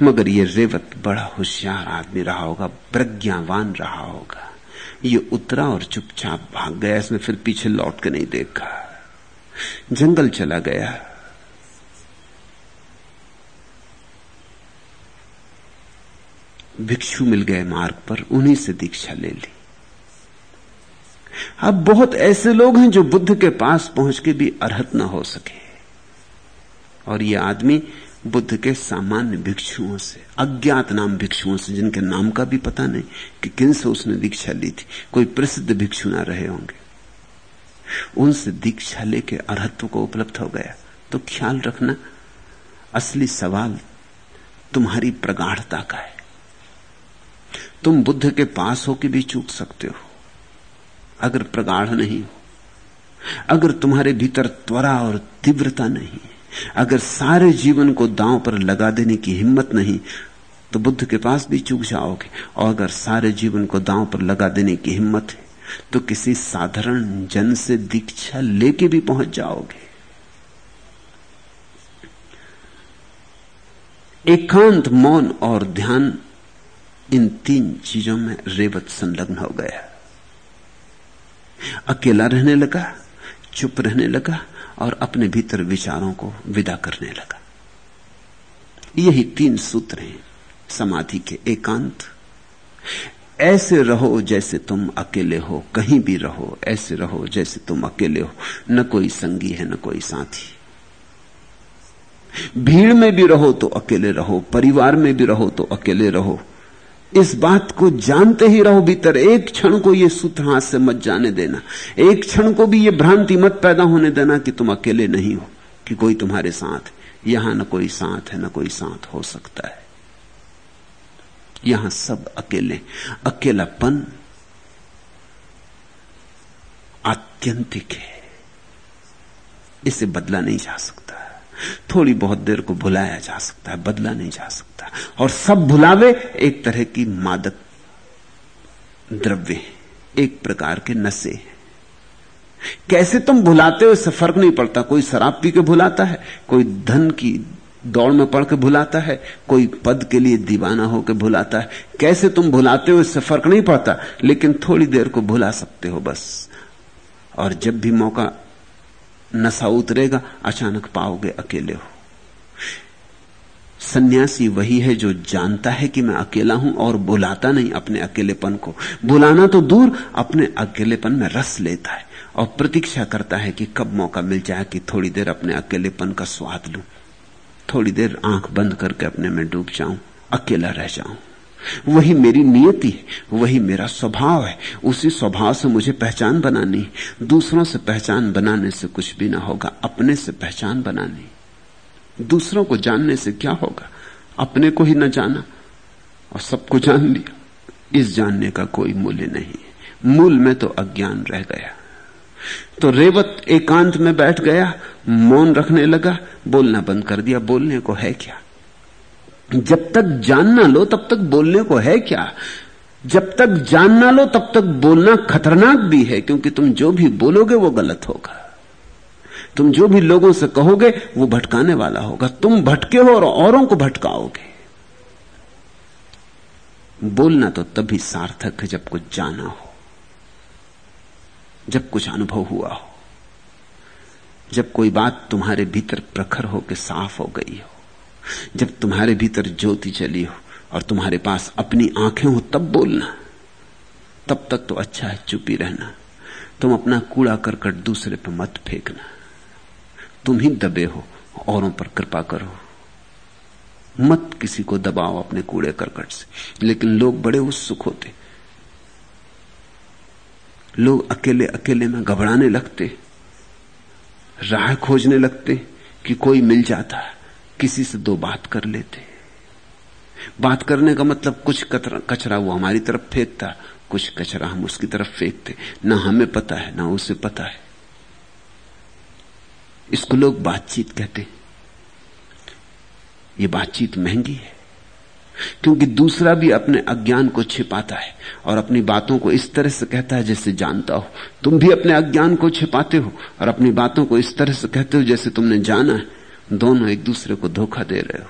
मगर ये रेवत बड़ा होशियार आदमी रहा होगा, प्रज्ञावान रहा होगा। ये उतरा और चुपचाप भाग गया, इसने फिर पीछे लौट के नहीं देखा। जंगल चला गया। भिक्षु मिल गए मार्ग पर, उन्हीं से दीक्षा ले ली। अब बहुत ऐसे लोग हैं जो बुद्ध के पास पहुँच के भी अर्हत न हो सके। और ये आदमी बुद्ध के सामान्य भिक्षुओं से, अज्ञात नाम भिक्षुओं से, जिनके नाम का भी पता नहीं कि किन से उसने दीक्षा ली थी, कोई प्रसिद्ध भिक्षु ना रहे होंगे। उनसे दीक्षा लेके अरहत्व को उपलब्ध हो गया। तो ख्याल रखना, असली सवाल तुम्हारी प्रगाढ़ता का है। तुम बुद्ध के पास हो कि भी चूक सकते हो। अगर प्रगाढ़ नहीं हो, अगर तुम्हारे भीतर त्वरा और तीव्रता नहीं, अगर सारे जीवन को दांव पर लगा देने की हिम्मत नहीं तो बुद्ध के पास भी चूक जाओगे। और अगर सारे जीवन को दांव पर लगा देने की हिम्मत है तो किसी साधारण जन से दीक्षा लेके भी पहुँच जाओगे। एकांत मौन और ध्यान इन तीन चीज़ों में रेवत संलग्न हो गया। अकेला रहने लगा, चुप रहने लगा और अपने भीतर विचारों को विदा करने लगा। यही तीन सूत्र हैं, समाधि के एकांत। ऐसे रहो जैसे तुम अकेले हो, कहीं भी रहो, ऐसे रहो जैसे तुम अकेले हो, न कोई संगी है, न कोई साथी। भीड़ में भी रहो तो अकेले रहो, परिवार में भी रहो तो अकेले रहो इस बात को जानते ही रहो भीतर, एक क्षण को यह सूत्र हाथ से मत जाने देना। एक क्षण को भी यह भ्रांति मत पैदा होने देना कि तुम अकेले नहीं हो, कि कोई तुम्हारे साथ यहाँ न कोई साथ है, न कोई साथ हो सकता है। यहाँ सब अकेले, अकेलापन आत्यंतिक है। इसे बदला नहीं जा सकता। थोड़ी बहुत देर को भुलाया जा सकता है, बदला नहीं जा सकता। और सब भुलावे एक तरह की मादक द्रव्य एक प्रकार के नशे कैसे तुम भुलाते हो, इससे फ़र्क नहीं पड़ता। कोई शराब पी के भुलाता है, कोई धन की दौड़ में पड़ के भुलाता है, कोई पद के लिए दीवाना होकर भुलाता है। कैसे तुम भुलाते हो, इससे फ़र्क नहीं पड़ता, लेकिन थोड़ी देर को भुला सकते हो बस। और जब भी मौका नशा उतरेगा, अचानक पाओगे अकेले हो। सन्यासी वही है जो जानता है कि मैं अकेला हूँ और बुलाता नहीं अपने अकेलेपन को। बुलाना तो दूर, अपने अकेलेपन में रस लेता है और प्रतीक्षा करता है कि कब मौका मिल जाए कि थोड़ी देर अपने अकेलेपन का स्वाद लूँ। थोड़ी देर आँख बंद करके अपने में डूब जाऊँ, अकेला रह जाऊँ। वही मेरी नियति है, वही मेरा स्वभाव है। उसी स्वभाव से मुझे पहचान बनानी दूसरों से पहचान बनाने से कुछ भी ना होगा, अपने से पहचान बनानी दूसरों को जानने से क्या होगा? अपने को ही न जाना। और सबको जान लिया। इस जानने का कोई मूल्य नहीं है। मूल में तो अज्ञान रह गया। तो रेवत एकांत में बैठ गया, मौन रखने लगा, बोलना बंद कर दिया। बोलने को है क्या? जब तक जान ना लो, तब तक बोलने को है क्या? जब तक जान ना लो, तब तक बोलना खतरनाक भी है, क्योंकि तुम जो भी बोलोगे, वो गलत होगा। तुम जो भी लोगों से कहोगे, वो भटकाने वाला होगा। तुम भटके हो और औरों को भटकाओगे। बोलना तो तभी सार्थक है जब कुछ जाना हो, जब कुछ अनुभव हुआ हो, जब कोई बात तुम्हारे भीतर प्रखर होकर साफ़ हो गई हो। जब तुम्हारे भीतर ज्योति चली हो और तुम्हारे पास अपनी आँखें हो तब बोलना। तब तक तो अच्छा है चुपी रहना। तुम अपना कूड़ा करकट दूसरे पर मत फेंकना। तुम ही दबे हो, औरों पर कृपा करो। मत किसी को दबाओ अपने कूड़े करकट से। लेकिन लोग बड़े उत्सुक होते। लोग अकेले अकेले में घबराने लगते। राह खोजने लगते कि कोई मिल जाता। है किसी से दो बात कर लेते। बात करने का मतलब कुछ कचरा वो हमारी तरफ़ फेंकता, कुछ कचरा हम उसकी तरफ़ फेंकते। ना हमें पता है, ना उसे पता है। इसको लोग बातचीत कहते ये बातचीत महँगी है, क्योंकि दूसरा भी अपने अज्ञान को छिपाता है और अपनी बातों को इस तरह से कहता है जैसे जानता हो। तुम भी अपने अज्ञान को छिपाते हो और अपनी बातों को इस तरह से कहते हो जैसे तुमने जाना है। दोनों एक दूसरे को धोखा दे रहे हो।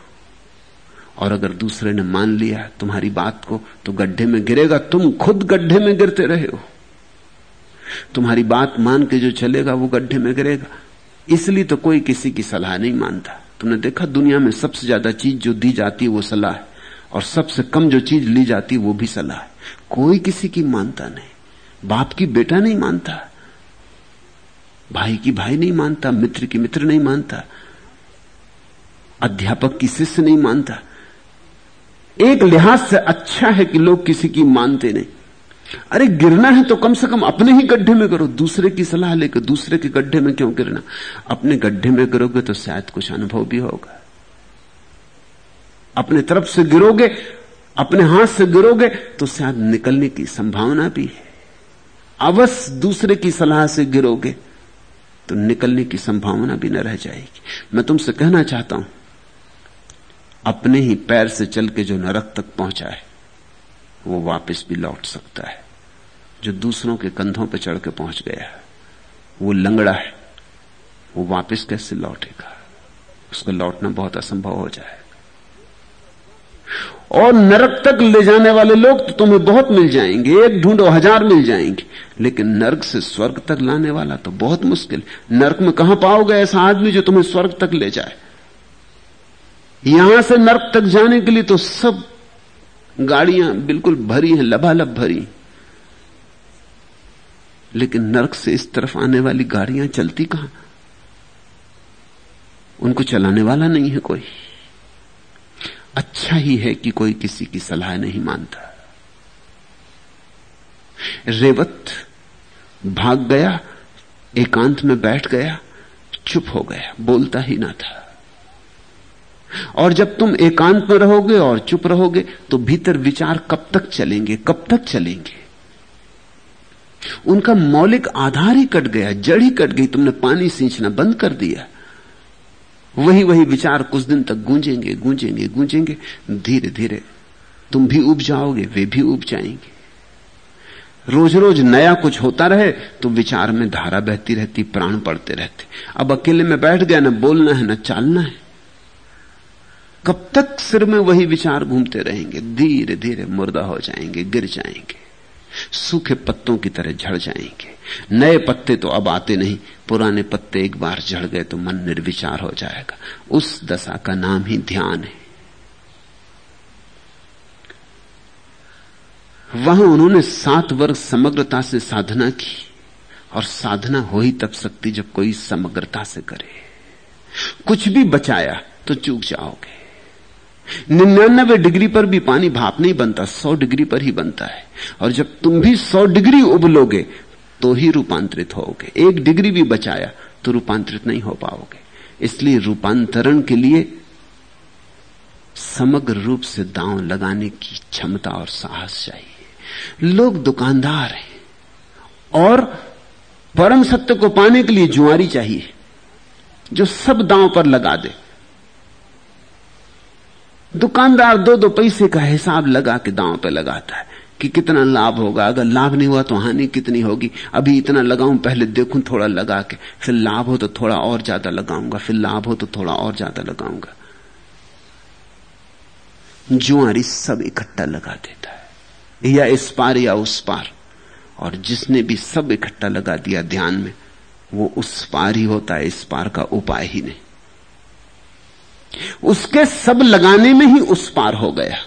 और अगर दूसरे ने मान लिया तुम्हारी बात को तो गड्ढे में गिरेगा, तुम खुद गड्ढे में गिरते रहे हो। तुम्हारी बात मान के जो चलेगा, वो गड्ढे में गिरेगा। इसलिए तो कोई किसी की सलाह नहीं मानता। तुमने देखा, दुनिया में सबसे ज़्यादा चीज़ जो दी जाती है, वो सलाह है। और सबसे कम जो चीज़ ली जाती वो भी सलाह है। कोई किसी की मानता नहीं। बाप की बेटा नहीं मानता। भाई की भाई नहीं मानता। मित्र की मित्र नहीं मानता। अध्यापक की शिष्य नहीं मानता। एक लिहाज से अच्छा है कि लोग किसी की मानते नहीं। अरे गिरना है तो कम से कम अपने ही गड्ढे में करो, दूसरे की सलाह लेकर दूसरे के गड्ढे में क्यों गिरना? अपने गड्ढे में गिरोगे तो शायद कुछ अनुभव भी होगा। अपने तरफ़ से गिरोगे, अपने हाथ से गिरोगे तो शायद निकलने की संभावना भी है। अवश्य दूसरे की सलाह से गिरोगे तो निकलने की संभावना भी न रह जाएगी। मैं तुमसे कहना चाहता हूँ अपने ही पैर से चल के जो नरक तक पहुँचा है, वो वापस भी लौट सकता है। जो दूसरों के कंधों पर चढ़ के पहुँच गया है, वो लंगड़ा है, वो वापस कैसे लौटेगा? उसको लौटना बहुत असंभव हो जाए। और नरक तक ले जाने वाले लोग तो तुम्हें बहुत मिल जाएँगे, एक ढूंढो हज़ार मिल जाएँगे। लेकिन नरक से स्वर्ग तक लाने वाला तो बहुत मुश्किल। नरक में कहाँ पाओगे ऐसा आदमी जो तुम्हें स्वर्ग तक ले जाए? यहाँ से नर्क तक जाने के लिए तो सब गाड़ियाँ बिल्कुल भरी हैं, लबालब भरी। लेकिन नर्क से इस तरफ़ आने वाली गाड़ियाँ चलती कहाँ? उनको चलाने वाला नहीं है कोई। अच्छा ही है कि कोई किसी की सलाह नहीं मानता। रेवत भाग गया, एकांत में बैठ गया, चुप हो गया, बोलता ही ना था। और जब तुम एकांत में रहोगे और चुप रहोगे तो भीतर विचार कब तक चलेंगे, कब तक चलेंगे? उनका मौलिक आधार ही कट गया, जड़ ही कट गई, तुमने पानी सींचना बंद कर दिया। वही वही विचार कुछ दिन तक गूंजेंगे गूंजेंगे गूंजेंगे धीरे धीरे तुम भी उब जाओगे, वे भी उब जाएँगे। रोज रोज नया कुछ होता रहे तो विचार में धारा बहती रहती, प्राण पड़ते रहते। अब अकेले में बैठ गया, ना बोलना है, ना चालना है। कब तक सिर में वही विचार घूमते रहेंगे? धीरे धीरे मुर्दा हो जाएँगे, गिर जाएँगे। सूखे पत्तों की तरह झड़ जाएँगे। नए पत्ते तो अब आते नहीं, पुराने पत्ते एक बार झड़ गए तो मन निर्विचार हो जाएगा। उस दशा का नाम ही ध्यान है। वहाँ उन्होंने सात वर्ष समग्रता से साधना की, और साधना हो ही तब सकती जब कोई समग्रता से करे। कुछ भी बचाया तो चूक जाओगे। निन्यानबे डिग्री पर भी पानी भाप नहीं बनता, सौ डिग्री पर ही बनता है। और जब तुम भी सौ डिग्री उबलोगे तो ही रूपांतरित होगे एक डिग्री भी बचाया तो रूपांतरित नहीं हो पाओगे। इसलिए रूपांतरण के लिए समग्र रूप से दांव लगाने की क्षमता और साहस चाहिए। लोग दुकानदार हैं, और परम सत्य को पाने के लिए जुआरी चाहिए, जो सब दांव पर लगा दे। दुकानदार दो दो पैसे का हिसाब लगा के दांव पे लगाता है कि कितना लाभ होगा। अगर लाभ नहीं हुआ तो हानि कितनी होगी? अभी इतना लगाऊँ, पहले देखूँ थोड़ा लगा के। फिर लाभ हो तो थोड़ा और ज़्यादा लगाऊँगा। फिर लाभ हो तो थोड़ा और ज़्यादा लगाऊँगा। जुआरी सब इकट्ठा लगा देता है। या इस पार या उस पार। और जिसने भी सब इकट्ठा लगा दिया ध्यान में, वो उस पार ही होता है। इस पार का उपाय ही नहीं। उसके सब लगाने में ही उस पार हो गया।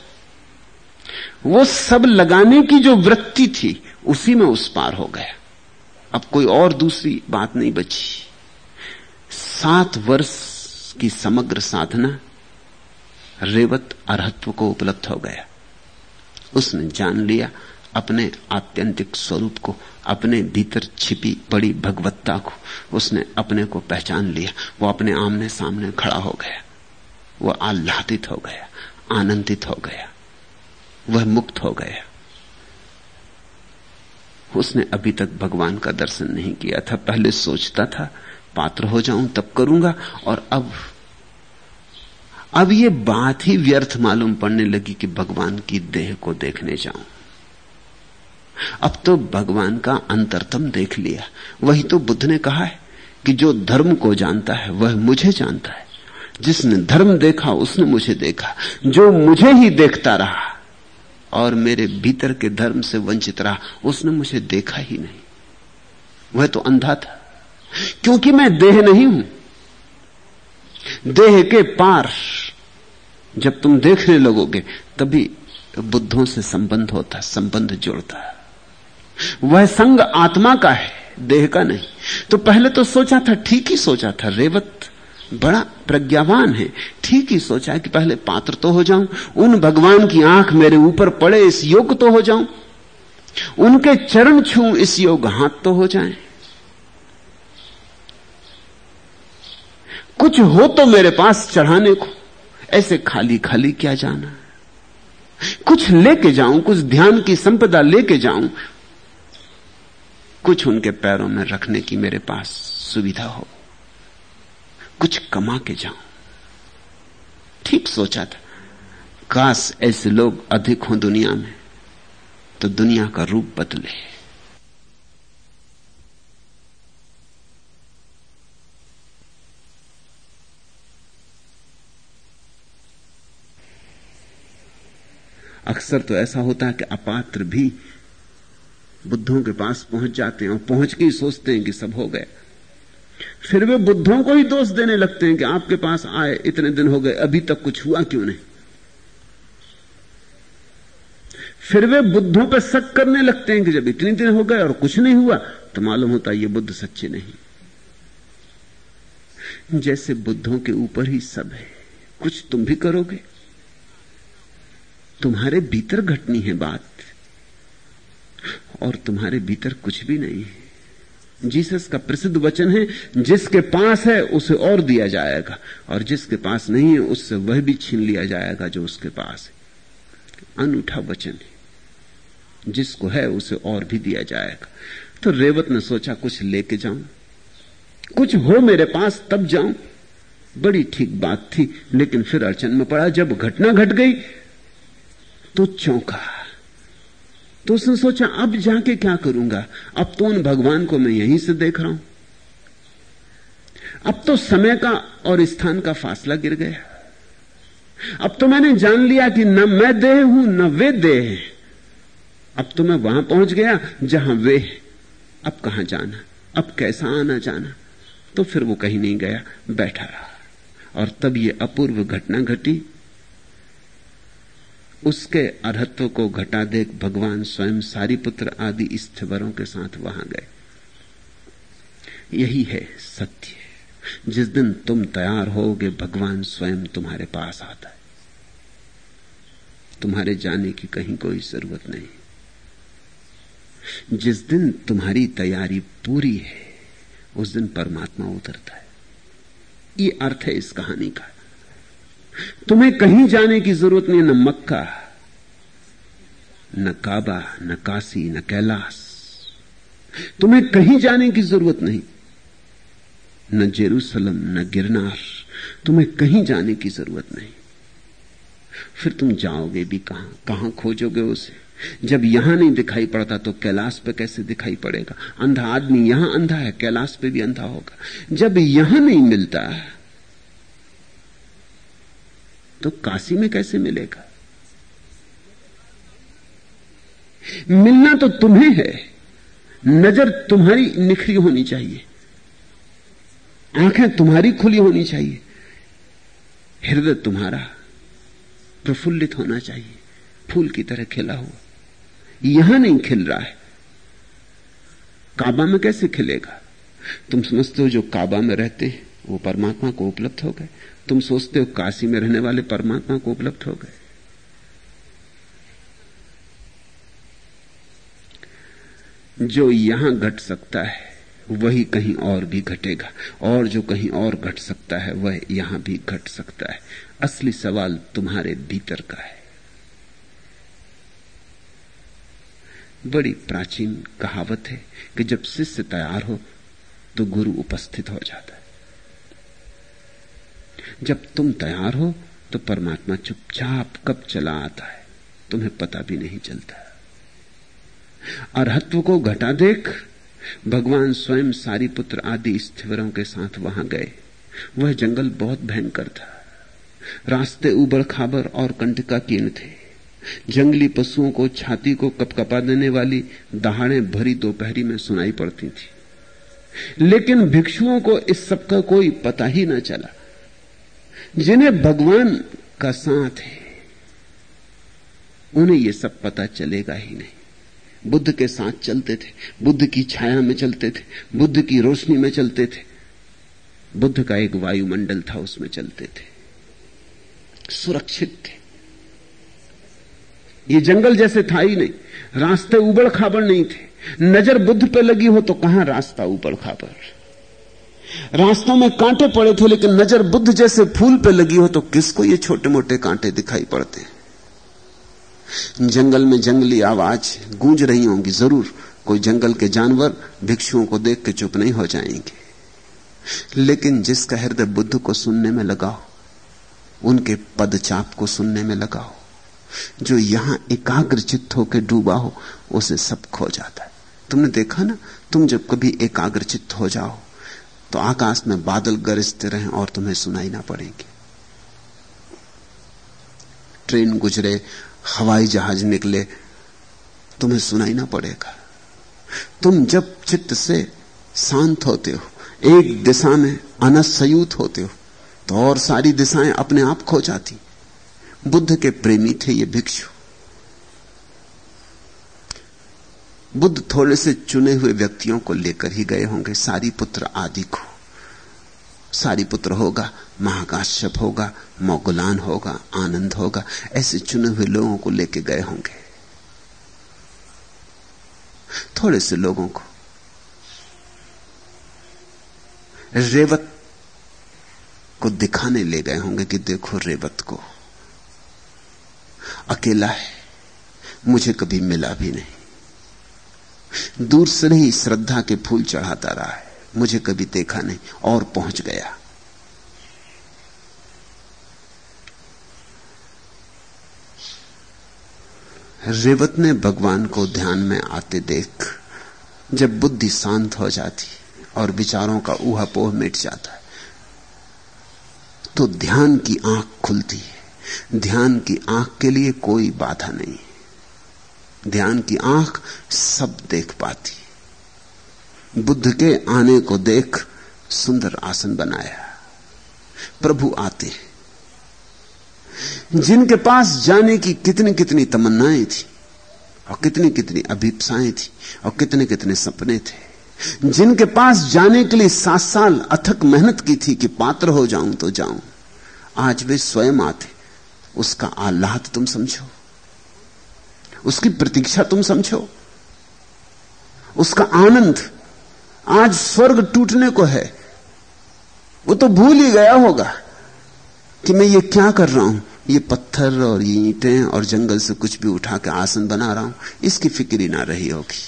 वो सब लगाने की जो वृत्ति थी, उसी में उस पार हो गया। अब कोई और दूसरी बात नहीं बची। सात वर्ष की समग्र साधना रेवत अरहत्व को उपलब्ध हो गया। उसने जान लिया, अपने आत्यंतिक स्वरूप को, अपने भीतर छिपी बड़ी भगवत्ता को, उसने अपने को पहचान लिया। वो अपने आमने सामने खड़ा हो गया। वह आह्लादित हो गया, आनंदित हो गया, वह मुक्त हो गया। उसने अभी तक भगवान का दर्शन नहीं किया था, पहले सोचता था, पात्र हो जाऊँ, तब करूँगा, और अब अब ये बात ही व्यर्थ मालूम पड़ने लगी कि भगवान की देह को देखने जाऊँ। अब तो भगवान का अंतरतम देख लिया। वही तो बुद्ध ने कहा है कि जो धर्म को जानता है, वह मुझे जानता है। जिसने धर्म देखा, उसने मुझे देखा। जो मुझे ही देखता रहा और मेरे भीतर के धर्म से वंचित रहा, उसने मुझे देखा ही नहीं। वह तो अंधा था। क्योंकि मैं देह नहीं हूँ। देह के पार जब तुम देखने लगोगे, तभी बुद्धों से संबंध होता, संबंध जुड़ता। वह संग आत्मा का है, देह का नहीं। तो पहले तो सोचा था, ठीक ही सोचा था, रेवत बड़ा प्रज्ञावान है। ठीक ही सोचा कि पहले पात्र तो हो जाऊँ, उन भगवान की आँख मेरे ऊपर पड़े, इस योग तो हो जाऊँ। उनके चरण छू, इस योग हाथ तो हो जाए। कुछ हो तो मेरे पास चढ़ाने को, ऐसे खाली खाली क्या जाना? कुछ लेके जाऊँ, कुछ ध्यान की संपदा लेके जाऊँ, कुछ उनके पैरों में रखने की मेरे पास सुविधा हो। कुछ कमा के जाऊँ। ठीक सोचा था। काश ऐसे लोग अधिक हों दुनिया में तो दुनिया का रूप बदले। अक्सर तो ऐसा होता है कि अपात्र भी बुद्धों के पास पहुँच जाते हैं और पहुँच के ही सोचते हैं कि सब हो गए फिर वे बुद्धों को ही दोष देने लगते हैं कि आपके पास आए, इतने दिन हो गए, अभी तक कुछ हुआ क्यों नहीं? फिर वे बुद्धों पर शक करने लगते हैं कि जब इतने दिन हो गए और कुछ नहीं हुआ तो मालूम होता ये बुद्ध सच्चे नहीं। जैसे बुद्धों के ऊपर ही सब है, कुछ तुम भी करोगे? तुम्हारे भीतर घटनी है बात, और तुम्हारे भीतर कुछ भी नहीं है। जीसस का प्रसिद्ध वचन है, जिसके पास है, उसे और दिया जाएगा। और जिसके पास नहीं है, उससे वह भी छीन लिया जाएगा जो उसके पास है। अनूठा वचन है। जिसको है, उसे और भी दिया जाएगा। तो रेवत ने सोचा, कुछ लेके जाऊँ। कुछ हो मेरे पास, तब जाऊँ। बड़ी ठीक बात थी, लेकिन फिर अड़चन में पड़ा। जब घटना घट गई तो चौंका। तो उसने सोचा, अब जाके क्या करूँगा? अब तो उन भगवान को मैं यहीं से देख रहा हूँ। अब तो समय का और स्थान का फासला गिर गया। अब तो मैंने जान लिया कि न मैं देह हूँ, न वे देह अब तो मैं वहाँ पहुँच गया, जहाँ वे अब कहाँ जाना? अब कैसा आना जाना? तो फिर वो कहीं नहीं गया, बैठा रहा। और तब ये अपूर्व घटना घटी। उसके अर्हत्व को घटा देख भगवान स्वयं सारी पुत्र आदि स्थवरों के साथ वहाँ गए। यही है सत्य। जिस दिन तुम तैयार होगे, भगवान स्वयं तुम्हारे पास आता है। तुम्हारे जाने की कहीं कोई ज़रूरत नहीं। जिस दिन तुम्हारी तैयारी पूरी है, उस दिन परमात्मा उतरता है। ये अर्थ है इस कहानी का। तुम्हें कहीं जाने की ज़रूरत नहीं, न मक्का, न काबा, न काशी न कैलाश। तुम्हें कहीं जाने की ज़रूरत नहीं, न जेरूसलम, न गिरनार। तुम्हें कहीं जाने की ज़रूरत नहीं। फिर तुम जाओगे भी कहाँ? कहाँ खोजोगे उसे? जब यहाँ नहीं दिखाई पड़ता तो कैलाश पे कैसे दिखाई पड़ेगा? अंधा आदमी यहाँ अंधा है, कैलाश पे भी अंधा होगा। जब यहाँ नहीं मिलता तो काशी में कैसे मिलेगा? मिलना तो तुम्हें है। नज़र तुम्हारी निखरी होनी चाहिए। आँखें तुम्हारी खुली होनी चाहिए। हृदय तुम्हारा प्रफुल्लित होना चाहिए। फूल की तरह खिला हुआ। यहाँ नहीं खिल रहा है। काबा में कैसे खिलेगा? तुम समझते हो जो काबा में रहते हैं, वो परमात्मा को उपलब्ध हो गए। तुम सोचते हो काशी में रहने वाले परमात्मा को उपलब्ध हो गए। जो यहाँ घट सकता है, वही कहीं और भी घटेगा। और जो कहीं और घट सकता है, वह यहाँ भी घट सकता है। असली सवाल तुम्हारे भीतर का है। बड़ी प्राचीन कहावत है कि जब शिष्य तैयार हो तो गुरु उपस्थित हो जाता है। जब तुम तैयार हो तो परमात्मा चुपचाप कब चला आता है, तुम्हें पता भी नहीं चलता। अरहत्व को घटा देख, भगवान स्वयं सारी पुत्र आदि स्थिवरों के साथ वहाँ गए। वह जंगल बहुत भयंकर था। रास्ते उबड़ खाबर और कंटिका कीर्ण थे। जंगली पशुओं को छाती को कपकपा देने वाली दहाड़े भरी दोपहरी में सुनाई पड़ती थी। लेकिन भिक्षुओं को इस सब का कोई पता ही न चला। जिन्हें भगवान का साथ है, उन्हें यह सब पता चलेगा ही नहीं। बुद्ध के साथ चलते थे, बुद्ध की छाया में चलते थे, बुद्ध की रोशनी में चलते थे। बुद्ध का एक वायुमंडल था, उसमें चलते थे। सुरक्षित थे। ये जंगल जैसे था ही नहीं। रास्ते उबड़ खाबड़ नहीं थे। नज़र बुद्ध पे लगी हो तो कहाँ रास्ता उबड़ खाबड़? रास्तों में कांटे पड़े थे, लेकिन नज़र बुद्ध जैसे फूल पे लगी हो तो किसको ये छोटे मोटे कांटे दिखाई पड़ते? जंगल में जंगली आवाज़ गूंज रही होंगी ज़रूर। कोई जंगल के जानवर भिक्षुओं को देख के चुप नहीं हो जाएँगे। लेकिन जिसका हृदय बुद्ध को सुनने में लगाओ उनके पदचाप को सुनने में लगाओ जो यहाँ एकाग्र चित्त होकर डूबा हो, उसे सब खो जाता है। तुमने देखा ना? तुम जब कभी एकाग्र चित्त हो जाओ तो आकाश में बादल गरजते रहे और तुम्हें सुनाई ना पड़ेंगे। ट्रेन गुजरे, हवाई जहाज़ निकले, तुम्हें सुनाई ना पड़ेगा। तुम जब चित्त से शांत होते हो, एक दिशा में अनसयूत होते हो तो और सारी दिशाएँ अपने आप खो जाती। बुद्ध के प्रेमी थे ये भिक्षु। बुद्ध थोड़े से चुने हुए व्यक्तियों को लेकर ही गए होंगे। सारी पुत्र आदि को सारी पुत्र होगा, महाकाश्यप होगा, मोगुलान होगा, आनंद होगा। ऐसे चुने हुए लोगों को लेकर गए होंगे। थोड़े से लोगों को। रेवत को दिखाने ले गए होंगे कि देखो रेवत को। अकेला है। मुझे कभी मिला भी नहीं। दूर से नहीं, श्रद्धा के फूल चढ़ाता रहा है। मुझे कभी देखा नहीं, और पहुँच गया। रेवत ने भगवान को ध्यान में आते देख, जब बुद्धि शांत हो जाती और विचारों का ऊहापोह मिट जाता है तो ध्यान की आँख खुलती है। ध्यान की आँख के लिए कोई बाधा नहीं। ध्यान की आँख सब देख पाती। बुद्ध के आने को देख सुंदर आसन बनाया। प्रभु आते हैं। जिनके पास जाने की कितनी कितनी तमन्नाएँ थी, और कितनी कितनी अभिप्साएँ थी, और कितने कितने सपने थे। जिनके पास जाने के लिए सात साल अथक मेहनत की थी कि पात्र हो जाऊँ तो जाऊँ, आज वे स्वयं आते। उसका आह्लाद तुम समझो। उसकी प्रतीक्षा तुम समझो। उसका आनंद आज स्वर्ग टूटने को है। वो तो भूल ही गया होगा कि मैं ये क्या कर रहा हूँ। ये पत्थर और ये ईंटें और जंगल से कुछ भी उठा के आसन बना रहा हूँ। इसकी फ़िक्र ही ना रही होगी।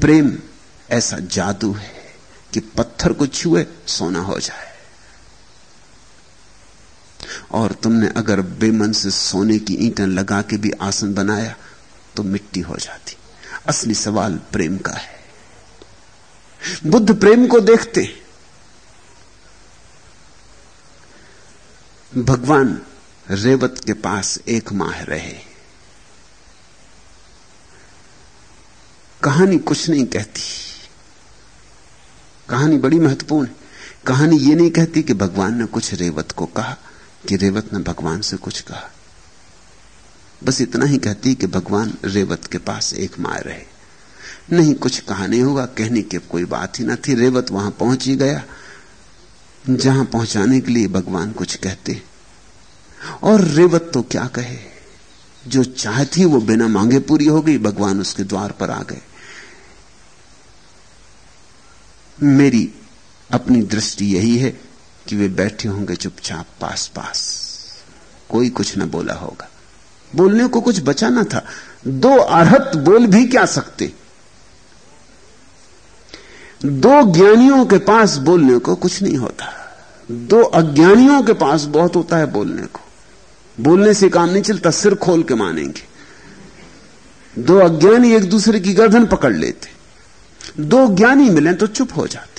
प्रेम ऐसा जादू है कि पत्थर को छुए, सोना हो जाए। और तुमने अगर बेमन से सोने की ईंटें लगा के भी आसन बनाया तो मिट्टी हो जाती। असली सवाल प्रेम का है। बुद्ध प्रेम को देखते। भगवान रेवत के पास एक माह रहे। कहानी कुछ नहीं कहती। कहानी बड़ी महत्वपूर्ण है। कहानी ये नहीं कहती कि भगवान ने कुछ रेवत को कहा। कि रेवत ने भगवान से कुछ कहा। बस इतना ही कहती कि भगवान रेवत के पास एक माए रहे। नहीं कुछ कहा नहीं होगा, कहने की कोई बात ही ना थी। रेवत वहाँ पहुँच ही गया। जहाँ पहुँचाने के लिए भगवान कुछ कहते। और रेवत तो क्या कहे? जो चाहती वो बिना मांगे पूरी हो गई, भगवान उसके द्वार पर आ गए। मेरी अपनी दृष्टि यही है कि वे बैठे होंगे चुपचाप पास पास कोई कुछ न बोला होगा। बोलने को कुछ बचा ना था। दो अरहत बोल भी क्या सकते? दो ज्ञानियों के पास बोलने को कुछ नहीं होता। दो अज्ञानियों के पास बहुत होता है बोलने को। बोलने से काम नहीं चलता, सिर खोल के मानेंगे। दो अज्ञानी एक दूसरे की गर्दन पकड़ लेते। दो ज्ञानी मिले तो चुप हो जाते।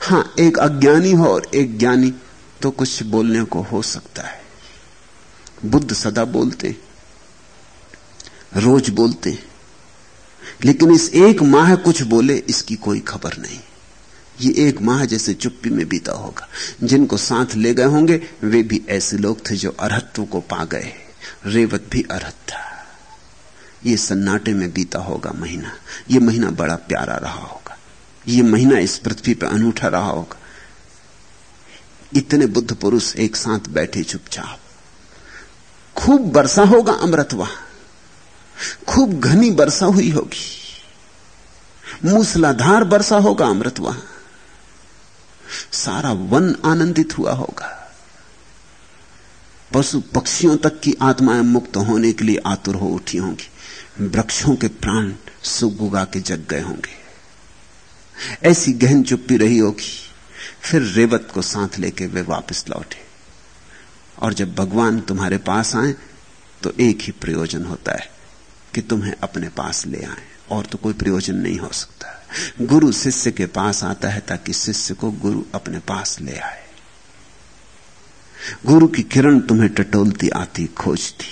हाँ, एक अज्ञानी हो और एक ज्ञानी तो कुछ बोलने को हो सकता है। बुद्ध सदा बोलते, रोज बोलते, लेकिन इस एक माह कुछ बोले, इसकी कोई खबर नहीं। ये एक माह जैसे चुप्पी में बीता होगा। जिनको साथ ले गए होंगे, वे भी ऐसे लोग थे जो अरहत्व को पा गए। रेवत भी अरहत था। ये सन्नाटे में बीता होगा महीना। ये महीना बड़ा प्यारा रहा होगा। ये महीना इस पृथ्वी पर अनूठा रहा होगा। इतने बुद्ध पुरुष एक साथ बैठे चुपचाप। खूब वर्षा होगा अमृत वहाँ। खूब घनी वर्षा हुई होगी। मूसलाधार वर्षा होगा अमृत वहाँ। सारा वन आनंदित हुआ होगा। पशु पक्षियों तक की आत्माएँ मुक्त होने के लिए आतुर हो उठी होंगी। वृक्षों के प्राण सुगुगा के जग गए होंगे। ऐसी गहन चुप्पी रही होगी, फिर रेवत को साथ लेके वे वापस लौटे। और जब भगवान तुम्हारे पास आए तो एक ही प्रयोजन होता है कि तुम्हें अपने पास ले आए, और तो कोई प्रयोजन नहीं हो सकता। गुरु शिष्य के पास आता है ताकि शिष्य को गुरु अपने पास ले आए। गुरु की किरण तुम्हें टटोलती आती खोजती।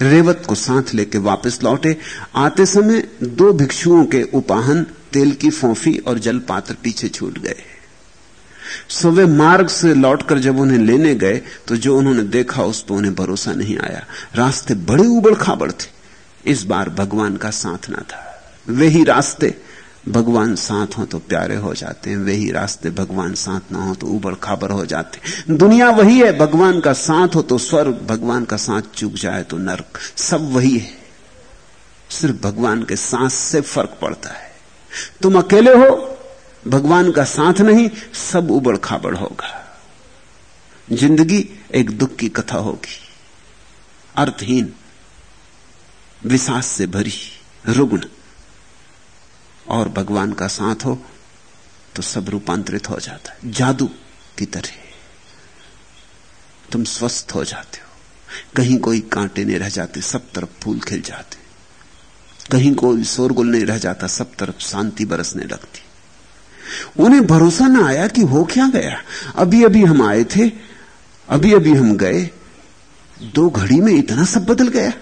रेवत को साथ लेके वापस लौटे। आते समय दो भिक्षुओं के उपाहन, तेल की फोफी और जल पात्र पीछे छूट गए। सुबह मार्ग से लौटकर जब उन्हें लेने गए तो जो उन्होंने देखा, उस पर उन्हें भरोसा नहीं आया। रास्ते बड़े उबड़ खाबड़ थे। इस बार भगवान का साथ ना था। वे ही रास्ते भगवान साथ हो तो प्यारे हो जाते हैं, वही रास्ते भगवान साथ ना हो तो उबड़ खाबर हो जाते दुनिया वही है, भगवान का साथ हो तो स्वर्ग, भगवान का साथ चूक जाए तो नरक। सब वही है। सिर्फ़ भगवान के सांस से फ़र्क पड़ता है। तुम अकेले हो, भगवान का साथ नहीं, सब उबड़ खाबड़ होगा। ज़िंदगी एक दुख की कथा होगी। अर्थहीन विशास से भरी, रुग्ण। और भगवान का साथ हो तो सब रूपांतरित हो जाता है। जादू की तरह। तुम स्वस्थ हो जाते हो। कहीं कोई कांटे नहीं रह जाते, सब तरफ़ फूल खिल जाते। कहीं कोई शोरगुल नहीं रह जाता, सब तरफ़ शांति बरसने लगती। उन्हें भरोसा ना आया कि हो क्या गया। अभी अभी हम आए थे अभी अभी हम गए, दो घड़ी में इतना सब बदल गया।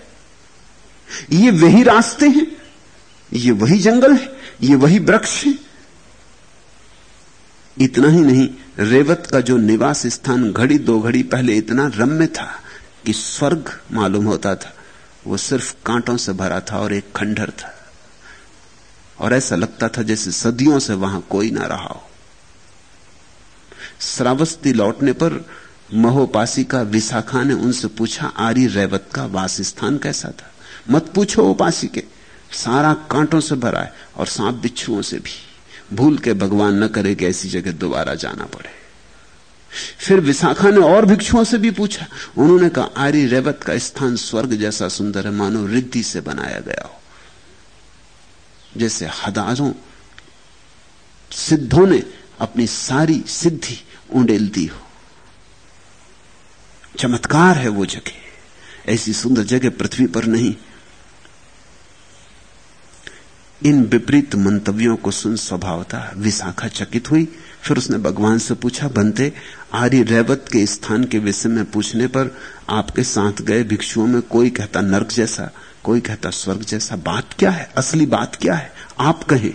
ये वही रास्ते हैं, ये वही जंगल है। ये वही वृक्ष है। इतना ही नहीं, रेवत का जो निवास स्थान घड़ी दो घड़ी पहले इतना रम्य था कि स्वर्ग मालूम होता था। वो सिर्फ़ कांटों से भरा था और एक खंडर था। और ऐसा लगता था जैसे सदियों से वहाँ कोई ना रहा हो। श्रावस्ती लौटने पर महोपासी का विशाखा ने उनसे पूछा आरी रेवत का वास स्थान कैसा था? मत पूछो उपासी के। सारा कांटों से भरा है और सांप बिच्छुओं से भी। भूल के भगवान न करे कि ऐसी जगह दोबारा जाना पड़े। फिर विशाखा ने और भिक्षुओं से भी पूछा, उन्होंने कहा आर्य रेवत का स्थान स्वर्ग जैसा सुंदर है, मानो रिद्धि से बनाया गया हो। जैसे हज़ारों सिद्धों ने अपनी सारी सिद्धि उंडेल दी हो। चमत्कार है वो जगह। ऐसी सुंदर जगह पृथ्वी पर नहीं इन विपरीत मंतव्यों को सुन स्वभावता विशाखा चकित हुई। फिर उसने भगवान से पूछा बनते आर्य रैवत के स्थान के विषय में पूछने पर आपके साथ गए भिक्षुओं में कोई कहता नर्क जैसा, कोई कहता स्वर्ग जैसा बात क्या है? असली बात क्या है? आप कहें।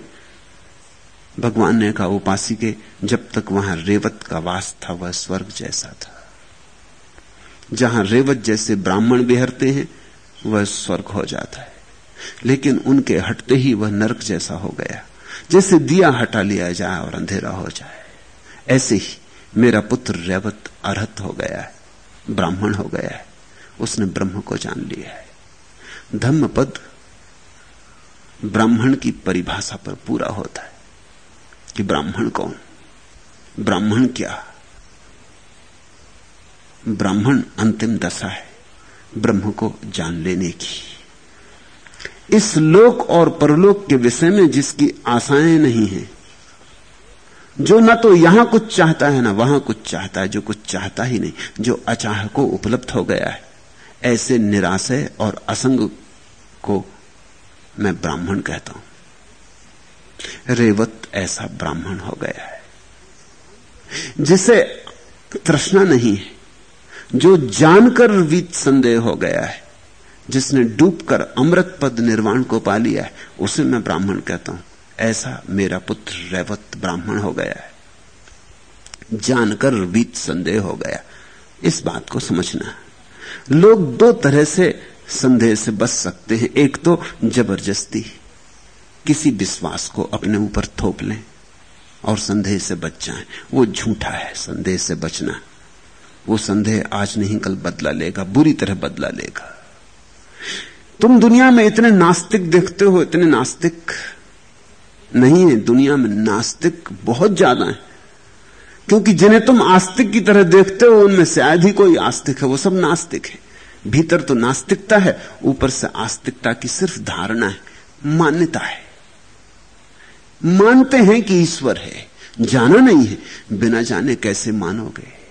भगवान ने कहा, उपासी के, जब तक वहाँ रेवत का वास था, वह स्वर्ग जैसा था। जहाँ रेवत जैसे ब्राह्मण बिहरते हैं, वह स्वर्ग हो जाता है। लेकिन उनके हटते ही वह नरक जैसा हो गया। जैसे दिया हटा लिया जाए और अंधेरा हो जाए, ऐसे ही मेरा पुत्र रेवत अर्हत हो गया है, ब्राह्मण हो गया है, उसने ब्रह्म को जान लिया है। धम्म पद ब्राह्मण की परिभाषा पर पूरा होता है कि ब्राह्मण कौन? ब्राह्मण क्या? ब्राह्मण अंतिम दशा है ब्रह्म को जान लेने की। इस लोक और परलोक के विषय में जिसकी आशाएँ नहीं है, जो ना तो यहाँ कुछ चाहता है, ना वहाँ कुछ चाहता है, जो कुछ चाहता ही नहीं, जो अचाह को उपलब्ध हो गया है, ऐसे निराशय और असंग को मैं ब्राह्मण कहता हूँ। रेवत ऐसा ब्राह्मण हो गया है, जिसे तृष्णा नहीं है, जो जानकर वीत संदेह हो गया है जिसने डूबकर अमृत पद निर्वाण को पा लिया है, उसे मैं ब्राह्मण कहता हूँ। ऐसा मेरा पुत्र रैवत ब्राह्मण हो गया है। जानकर बीत संदेह हो गया। इस बात को समझना लोग दो तरह से संदेह से बच सकते हैं। एक तो ज़बरदस्ती, किसी विश्वास को अपने ऊपर थोप लें और संदेह से बच जाएँ। वो झूठा है, संदेह से बचना। वो संदेह आज नहीं, कल बदला लेगा, बुरी तरह बदला लेगा। तुम दुनिया में इतने नास्तिक देखते हो, इतने नास्तिक नहीं है। दुनिया में नास्तिक बहुत ज़्यादा है। क्योंकि जिन्हें तुम आस्तिक की तरह देखते हो, उनमें शायद ही कोई आस्तिक है, वो सब नास्तिक है। भीतर तो नास्तिकता है, ऊपर से आस्तिकता की सिर्फ़ धारणा है, मान्यता है। मानते हैं कि ईश्वर है, जाना नहीं है, बिना जाने कैसे मानोगे?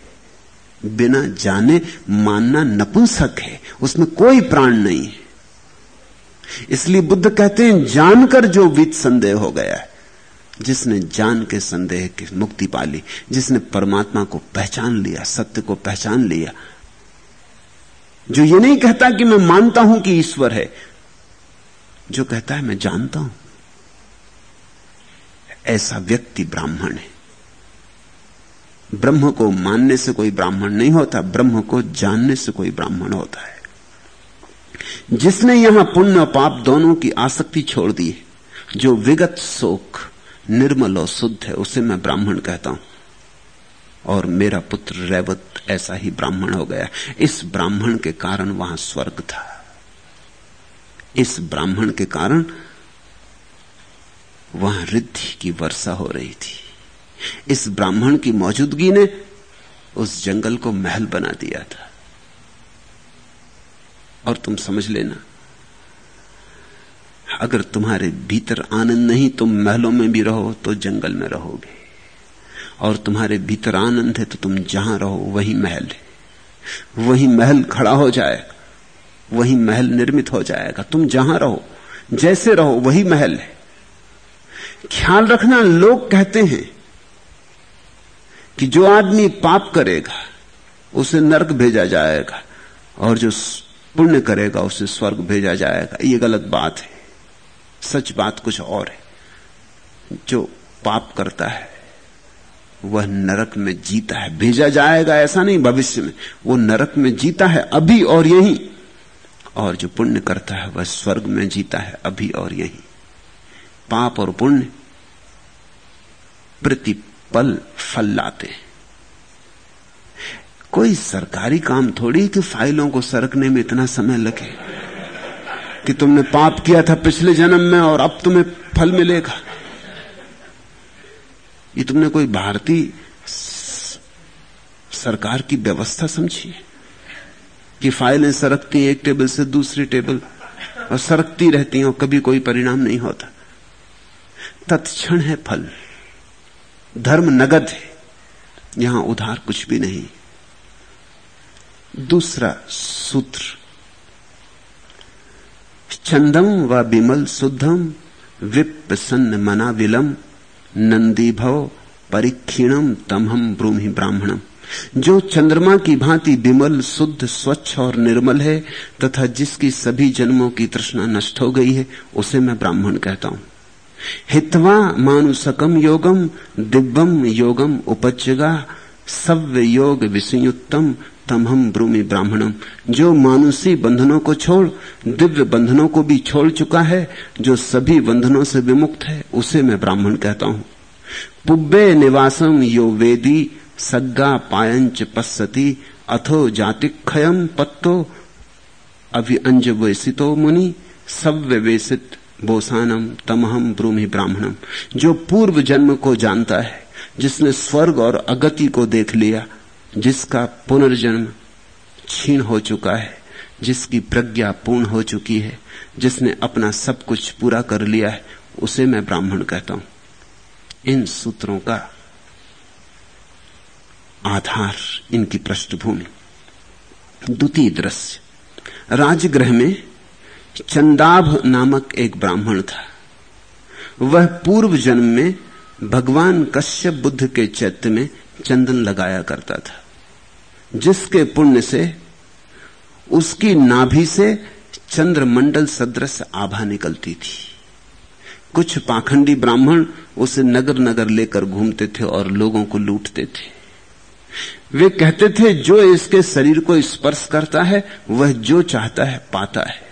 बिना जाने मानना नपुंसक है, उसमें कोई प्राण नहीं है। इसलिए बुद्ध कहते हैं, जानकर जो वित संदेह हो गया है। जिसने जान के संदेह की मुक्ति पाली जिसने परमात्मा को पहचान लिया, सत्य को पहचान लिया, जो ये नहीं कहता कि मैं मानता हूँ कि ईश्वर है, जो कहता है, मैं जानता हूँ। ऐसा व्यक्ति ब्राह्मण है। ब्रह्म को मानने से कोई ब्राह्मण नहीं होता, ब्रह्म को जानने से कोई ब्राह्मण होता है। जिसने यहाँ पुण्य पाप दोनों की आसक्ति छोड़ दी जो विगत शोक, निर्मल और शुद्ध है, उसे मैं ब्राह्मण कहता हूँ। और मेरा पुत्र रैवत ऐसा ही ब्राह्मण हो गया। इस ब्राह्मण के कारण वहाँ स्वर्ग था। इस ब्राह्मण के कारण वहाँ रिद्धि की वर्षा हो रही थी। इस ब्राह्मण की मौजूदगी ने उस जंगल को महल बना दिया था। और तुम समझ लेना। अगर तुम्हारे भीतर आनंद नहीं, तुम महलों में भी रहो तो जंगल में रहोगे। और तुम्हारे भीतर आनंद है तो तुम जहाँ रहो, वही महल है। वही महल खड़ा हो जाएगा वही महल निर्मित हो जाएगा। तुम जहाँ रहो, जैसे रहो, वही महल है। ख्याल रखना, लोग कहते हैं कि जो आदमी पाप करेगा, उसे नरक भेजा जाएगा, और जो पुण्य करेगा, उसे स्वर्ग भेजा जाएगा। ये गलत बात है। सच बात कुछ और है। जो पाप करता है, वह नरक में जीता है। भेजा जाएगा ऐसा नहीं भविष्य में। वो नरक में जीता है अभी और यही। और जो पुण्य करता है, वह स्वर्ग में जीता है अभी और यही। पाप और पुण्य प्रतिपल फल लाते हैं। कोई सरकारी काम थोड़ी कि फाइलों को सरकने में इतना समय लगे? कि तुमने पाप किया था पिछले जन्म में और अब तुम्हें फल मिलेगा। ये तुमने कोई भारतीय सरकार की व्यवस्था समझी कि फाइलें सरकती एक टेबल से दूसरी टेबल, और सरकती रहती हैं और कभी कोई परिणाम नहीं होता? तत्क्षण है फल। धर्म नगद है। यहाँ उधार कुछ भी नहीं। दूसरा सूत्र। चंदम व विमल शुद्धम, विप्रसन्न मना विलम नंदी भव परिक्षीणम तमहम ब्रूमि ब्राह्मणम। जो चंद्रमा की भांति विमल शुद्ध, स्वच्छ और निर्मल है, तथा जिसकी सभी जन्मों की तृष्णा नष्ट हो गई है, उसे मैं ब्राह्मण कहता हूँ। हित्वा मानुसकम योगम, दिव्यम योगम उपजगा, सव्य योग विषयुक्तम तमहम ब्रूमि ब्राह्मणम जो मानुषी बंधनों को छोड़, दिव्य बंधनों को भी छोड़ चुका है, जो सभी बंधनों से विमुक्त है, उसे मैं ब्राह्मण कहता हूँ। पुब्बे निवासम यो वेदी, सग्गा पायंच पश्यति, अथो जातिक्षयम पत्तो अभिअंज वेसितो मुनि, सव्य वेसित बोसानम तमहम ब्रूमि ब्राह्मणम जो पूर्व जन्म को जानता है, जिसने स्वर्ग और अगति को देख लिया जिसका पुनर्जन्म छीन हो चुका है, जिसकी प्रज्ञा पूर्ण हो चुकी है, जिसने अपना सब कुछ पूरा कर लिया है, उसे मैं ब्राह्मण कहता हूँ। इन सूत्रों का आधार इनकी पृष्ठभूमि। द्वितीय दृश्य। राजगृह में चंदाभ नामक एक ब्राह्मण था। वह पूर्व जन्म में भगवान कश्यप बुद्ध के चैत्य में चंदन लगाया करता था। जिसके पुण्य से, उसकी नाभि से चंद्रमंडल सदृश आभा निकलती थी। कुछ पाखंडी ब्राह्मण उसे नगर नगर लेकर घूमते थे और लोगों को लूटते थे। वे कहते थे, जो इसके शरीर को स्पर्श करता है, वह जो चाहता है, पाता है।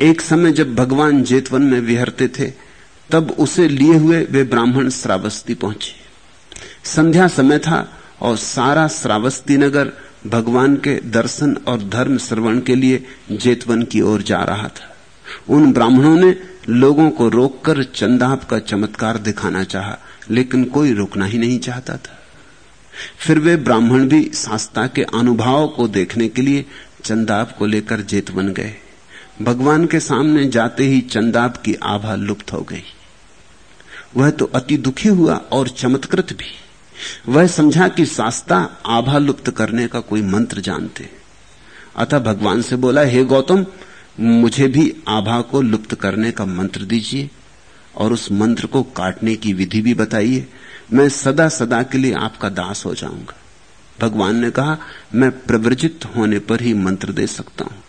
एक समय जब भगवान जेतवन में विहरते थे, तब उसे लिए हुए वे ब्राह्मण श्रावस्ती पहुँचे। संध्या समय था और सारा श्रावस्ती नगर भगवान के दर्शन और धर्म श्रवण के लिए जेतवन की ओर जा रहा था। उन ब्राह्मणों ने लोगों को रोककर चंदाप का चमत्कार दिखाना चाहा, लेकिन कोई रोकना ही नहीं चाहता था। फिर वे ब्राह्मण भी शास्ता के अनुभव को देखने के लिए चंदाप को लेकर जेतवन गए। भगवान के सामने जाते ही चंदाप की आभा लुप्त हो गई। वह तो अति दुखी हुआ और चमत्कृत भी। वह समझा कि शास्ता आभा लुप्त करने का कोई मंत्र जानते। अतः भगवान से बोला, हे गौतम, मुझे भी आभा को लुप्त करने का मंत्र दीजिए और उस मंत्र को काटने की विधि भी बताइए। मैं सदा सदा के लिए आपका दास हो जाऊँगा। भगवान ने कहा, मैं प्रवृजित होने पर ही मंत्र दे सकता हूँ।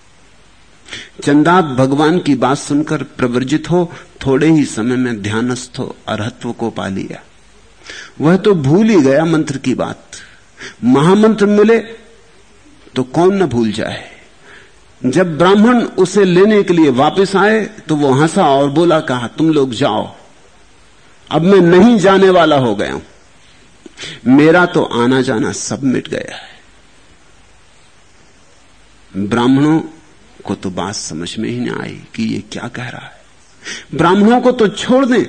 चंदाप भगवान की बात सुनकर प्रवर्जित हो, थोड़े ही समय में ध्यानस्थ हो, अरहत्व को पा लिया। वह तो भूल ही गया मंत्र की बात। महामंत्र मिले तो कौन न भूल जाए। जब ब्राह्मण उसे लेने के लिए वापस आए तो वो हंसा और बोला, कहा, तुम लोग जाओ। अब मैं नहीं जाने वाला हो गया हूँ। मेरा तो आना जाना सब मिट गया है। ब्राह्मणों को तो बात समझ में ही नहीं आई कि ये क्या कह रहा है। ब्राह्मणों को तो छोड़ दें।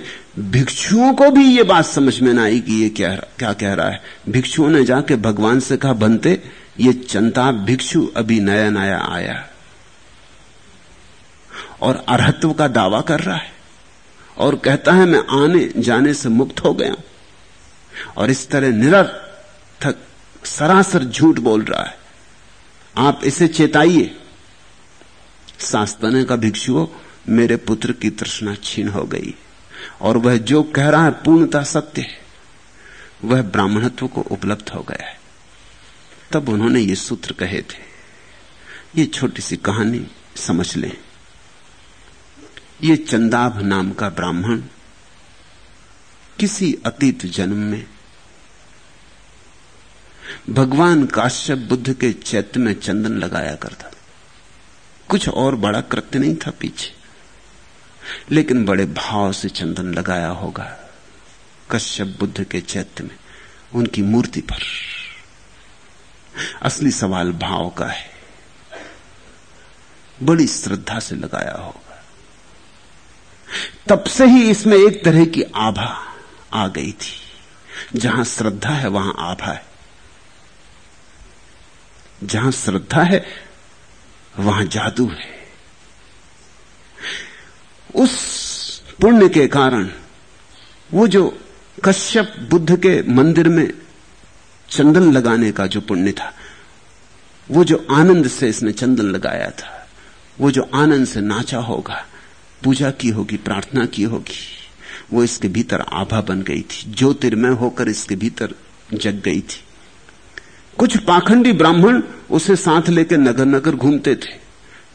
भिक्षुओं को भी ये बात समझ में ना आई कि ये क्या क्या कह रहा है। भिक्षुओं ने जाके भगवान से कहा, बनते, ये चंता भिक्षु अभी नया नया आया और अरहत्व का दावा कर रहा है। और कहता है, मैं आने, जाने से मुक्त हो गया और इस तरह निरर्थक, सरासर झूठ बोल रहा है। आप इसे चेताइए। सास्तने का भिक्षुओं मेरे पुत्र की तृष्णा छीन हो गई। और वह जो कह रहा है, पूर्णता सत्य है, वह ब्राह्मणत्व को उपलब्ध हो गया है। तब उन्होंने ये सूत्र कहे थे। ये छोटी सी कहानी, समझ लें। ये चंदाभ नाम का ब्राह्मण किसी अतीत जन्म में भगवान काश्यप बुद्ध के चैत्य में चंदन लगाया करता कुछ और बड़ा कृत्य नहीं था पीछे। लेकिन बड़े भाव से चंदन लगाया होगा कश्यप बुद्ध के चैत्य में उनकी मूर्ति पर। असली सवाल भाव का है। बड़ी श्रद्धा से लगाया होगा। तब से ही इसमें एक तरह की आभा आ गई थी। जहाँ श्रद्धा है, वहाँ आभा है। जहाँ श्रद्धा है, वहाँ जादू है। उस पुण्य के कारण वो जो कश्यप बुद्ध के मंदिर में चंदन लगाने का जो पुण्य था, वो जो आनंद से इसने चंदन लगाया था, वो जो आनंद से नाचा होगा, पूजा की होगी, प्रार्थना की होगी, वो इसके भीतर आभा बन गई थी, ज्योतिर्मय होकर इसके भीतर जग गई थी। कुछ पाखंडी ब्राह्मण उसे साथ लेकर नगर नगर घूमते थे।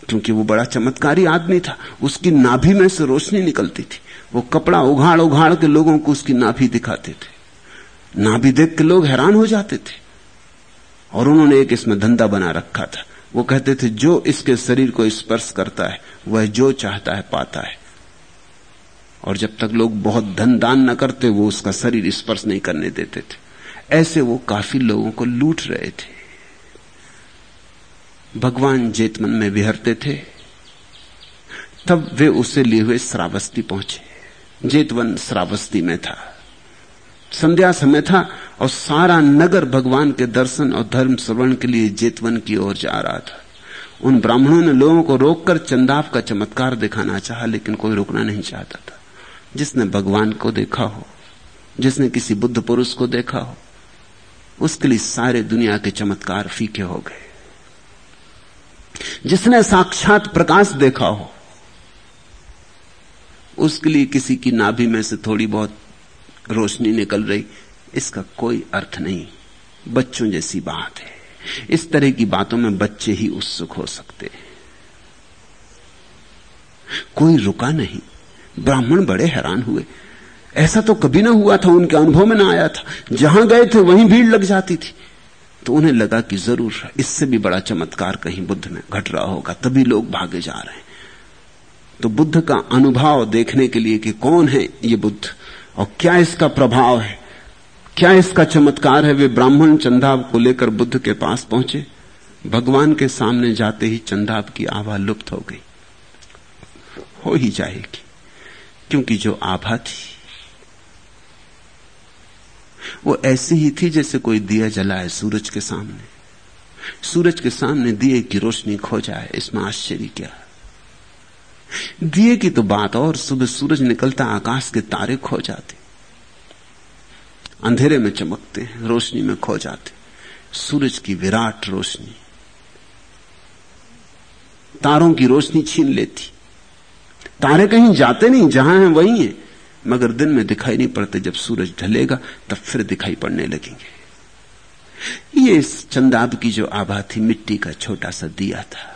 क्योंकि वो बड़ा चमत्कारी आदमी था। उसकी नाभि में से रोशनी निकलती थी। वो कपड़ा उघाड़ उघाड़ के लोगों को उसकी नाभि दिखाते थे। नाभि देख के लोग हैरान हो जाते थे। और उन्होंने एक इसमें धंधा बना रखा था। वो कहते थे, जो इसके शरीर को स्पर्श करता है, वह जो चाहता है, पाता है। और जब तक लोग बहुत धन दान न करते, वो उसका शरीर स्पर्श नहीं करने देते थे। ऐसे वो काफ़ी लोगों को लूट रहे थे। भगवान जेतमन में विहरते थे, तब वे उसे लिए हुए श्रावस्ती पहुँचे। जेतवन श्रावस्ती में था। संध्या समय था और सारा नगर भगवान के दर्शन और धर्म श्रवण के लिए जेतवन की ओर जा रहा था। उन ब्राह्मणों ने लोगों को रोककर चंदाव का चमत्कार दिखाना चाहा, लेकिन कोई रोकना नहीं चाहता था। जिसने भगवान को देखा हो, जिसने किसी बुद्ध पुरुष को देखा हो, उसके लिए सारे दुनिया के चमत्कार फीके हो गए। जिसने साक्षात प्रकाश देखा हो, उसके लिए किसी की नाभि में से थोड़ी बहुत रोशनी निकल रही, इसका कोई अर्थ नहीं। बच्चों जैसी बात है। इस तरह की बातों में बच्चे ही उत्सुक हो सकते हैं। कोई रुका नहीं। ब्राह्मण बड़े हैरान हुए। ऐसा तो कभी ना हुआ था, उनके अनुभव में ना आया था। जहाँ गए थे, वहीं भीड़ लग जाती थी। तो उन्हें लगा कि ज़रूर इससे भी बड़ा चमत्कार कहीं बुद्ध में घट रहा होगा, तभी लोग भागे जा रहे हैं। तो बुद्ध का अनुभव देखने के लिए कि कौन है ये बुद्ध और क्या इसका प्रभाव है, क्या इसका चमत्कार है, वे ब्राह्मण चंदाब को लेकर बुद्ध के पास पहुँचे। भगवान के सामने जाते ही चंदाब की आभा लुप्त हो गई। हो ही जाएगी, क्योंकि जो आभा थी वो ऐसी ही थी जैसे कोई दिया जलाए सूरज के सामने। सूरज के सामने दिए की रोशनी खो जाए, इसमें आश्चर्य क्या? दिए की तो बात और, सुबह सूरज निकलता, आकाश के तारे खो जाते। अंधेरे में चमकते हैं, रोशनी में खो जाते। सूरज की विराट रोशनी। तारों की रोशनी छीन लेती। तारे कहीं जाते नहीं, जहाँ हैं वहीं हैं। मगर दिन में दिखाई नहीं पड़ते। जब सूरज ढलेगा, तब फिर दिखाई पड़ने लगेंगे। ये इस चंदाब की जो आभा थी, मिट्टी का छोटा सा दिया था।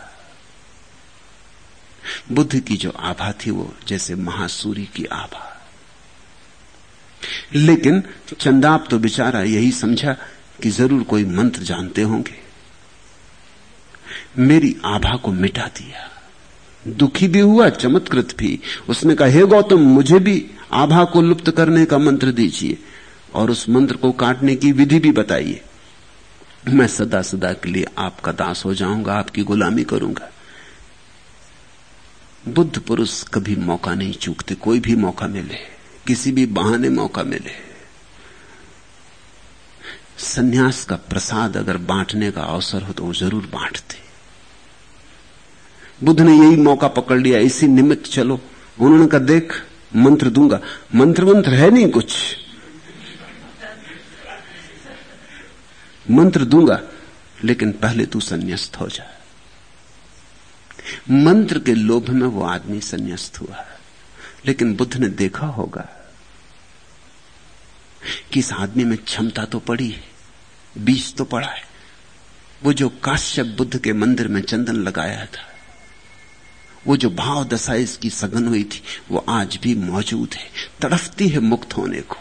बुद्ध की जो आभा थी, वो जैसे महासूरी की आभा। लेकिन चंदाब तो बेचारा यही समझा कि ज़रूर कोई मंत्र जानते होंगे। मेरी आभा को मिटा दिया। दुखी भी हुआ, चमत्कृत भी। उसने कहा, हे गौतम, मुझे भी आभा को लुप्त करने का मंत्र दीजिए और उस मंत्र को काटने की विधि भी बताइए। मैं सदा सदा के लिए आपका दास हो जाऊँगा, आपकी गुलामी करूँगा। बुद्ध पुरुष कभी मौका नहीं चूकते, कोई भी मौका मिले, किसी भी बहाने मौका मिले। सन्यास का प्रसाद अगर बांटने का अवसर हो तो वो ज़रूर बांटते। बुद्ध ने यही मौका पकड़ लिया, इसी निमित्त चलो। उन्होंने कहा, देख, मंत्र दूँगा। मंत्र मंत्र है नहीं कुछ। मंत्र दूँगा, लेकिन पहले तू संन्यास्त हो जा। मंत्र के लोभ में वो आदमी संन्यास्त हुआ। लेकिन बुद्ध ने देखा होगा कि इस आदमी में क्षमता तो पड़ी है, बीज तो पड़ा है। वो जो काश्यप बुद्ध के मंदिर में चंदन लगाया था वो जो भाव दशा इसकी सघन हुई थी, वो आज भी मौजूद है। तड़फती है मुक्त होने को।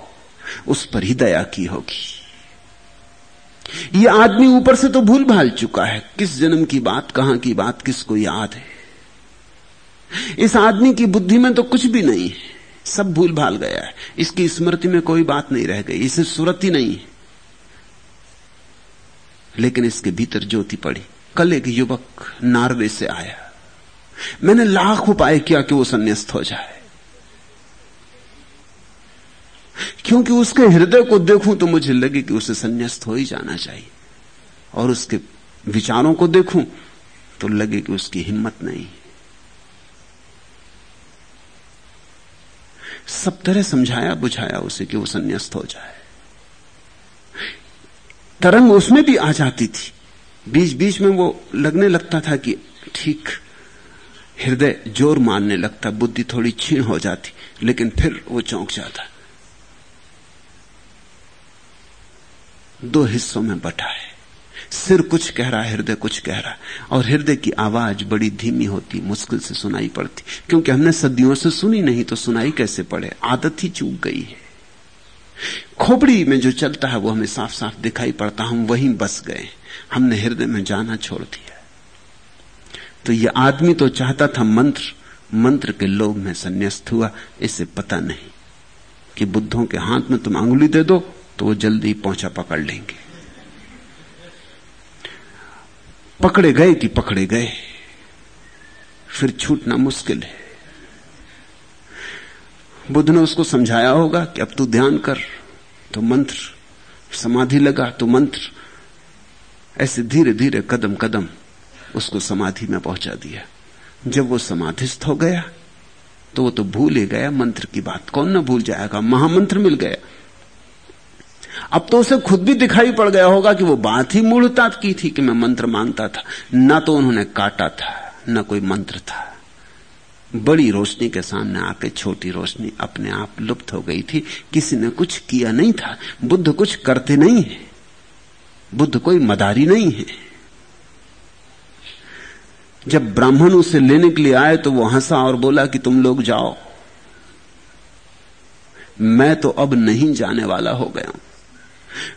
उस पर ही दया की होगी। ये आदमी ऊपर से तो भूल भाल चुका है। किस जन्म की बात, कहाँ की बात, किसको याद है? इस आदमी की बुद्धि में तो कुछ भी नहीं है। सब भूल भाल गया है। इसकी स्मृति में कोई बात नहीं रह गई। इसे सूरत ही नहीं है। लेकिन इसके भीतर ज्योति पड़ी। कल एक युवक नार्वे से आया। मैंने लाख उपाय किया कि वो संन्यास्त हो जाए। क्योंकि उसके हृदय को देखूँ तो मुझे लगे कि उसे संन्यास्त हो ही जाना चाहिए। और उसके विचारों को देखूँ तो लगे कि उसकी हिम्मत नहीं। सब तरह समझाया बुझाया उसे कि वो संन्यास्त हो जाए। तरंग उसमें भी आ जाती थी। बीच बीच में वो लगने लगता था कि ठीक हृदय ज़ोर मारने लगता, बुद्धि थोड़ी छीण हो जाती, लेकिन फिर वो चौंक जाता। दो हिस्सों में बटा है। सिर कुछ कह रहा है हृदय कुछ कह रहा है और हृदय की आवाज़ बड़ी धीमी होती, मुश्किल से सुनाई पड़ती। क्योंकि हमने सदियों से सुनी नहीं तो सुनाई कैसे पड़े? आदत ही चूक गई है। खोपड़ी में जो चलता है, वो हमें साफ़ साफ़ दिखाई पड़ता, हम वहीं बस गए। हमने हृदय में जाना छोड़ दिया। तो ये आदमी तो चाहता था मंत्र मंत्र के लोभ में संन्यास्त हुआ, इसे पता नहीं कि बुद्धों के हाथ में तुम अंगुली दे दो तो वो जल्दी पहुँचा पकड़ लेंगे। पकड़े गए कि पकड़े गए, फिर छूटना मुश्किल है। बुद्ध ने उसको समझाया होगा कि अब तू ध्यान कर तो मंत्र, समाधि लगा तो मंत्र, ऐसे धीरे धीरे कदम कदम उसको समाधि में पहुँचा दिया। जब वो समाधिस्थ हो गया तो वो तो भूल ही गया, मंत्र की बात कौन ना भूल जाएगा, महामंत्र मिल गया। अब तो उसे खुद भी दिखाई पड़ गया होगा कि वो बात ही मूढ़ता की थी कि मैं मंत्र माँगता था। ना तो उन्होंने काटा था, ना कोई मंत्र था। बड़ी रोशनी के सामने आके छोटी रोशनी अपने आप लुप्त हो गई थी। किसी ने कुछ किया नहीं था। बुद्ध कुछ करते नहीं है। बुद्ध कोई मदारी नहीं है। जब ब्राह्मण उसे लेने के लिए आए तो वो हंसा और बोला कि तुम लोग जाओ। मैं तो अब नहीं जाने वाला हो गया हूँ।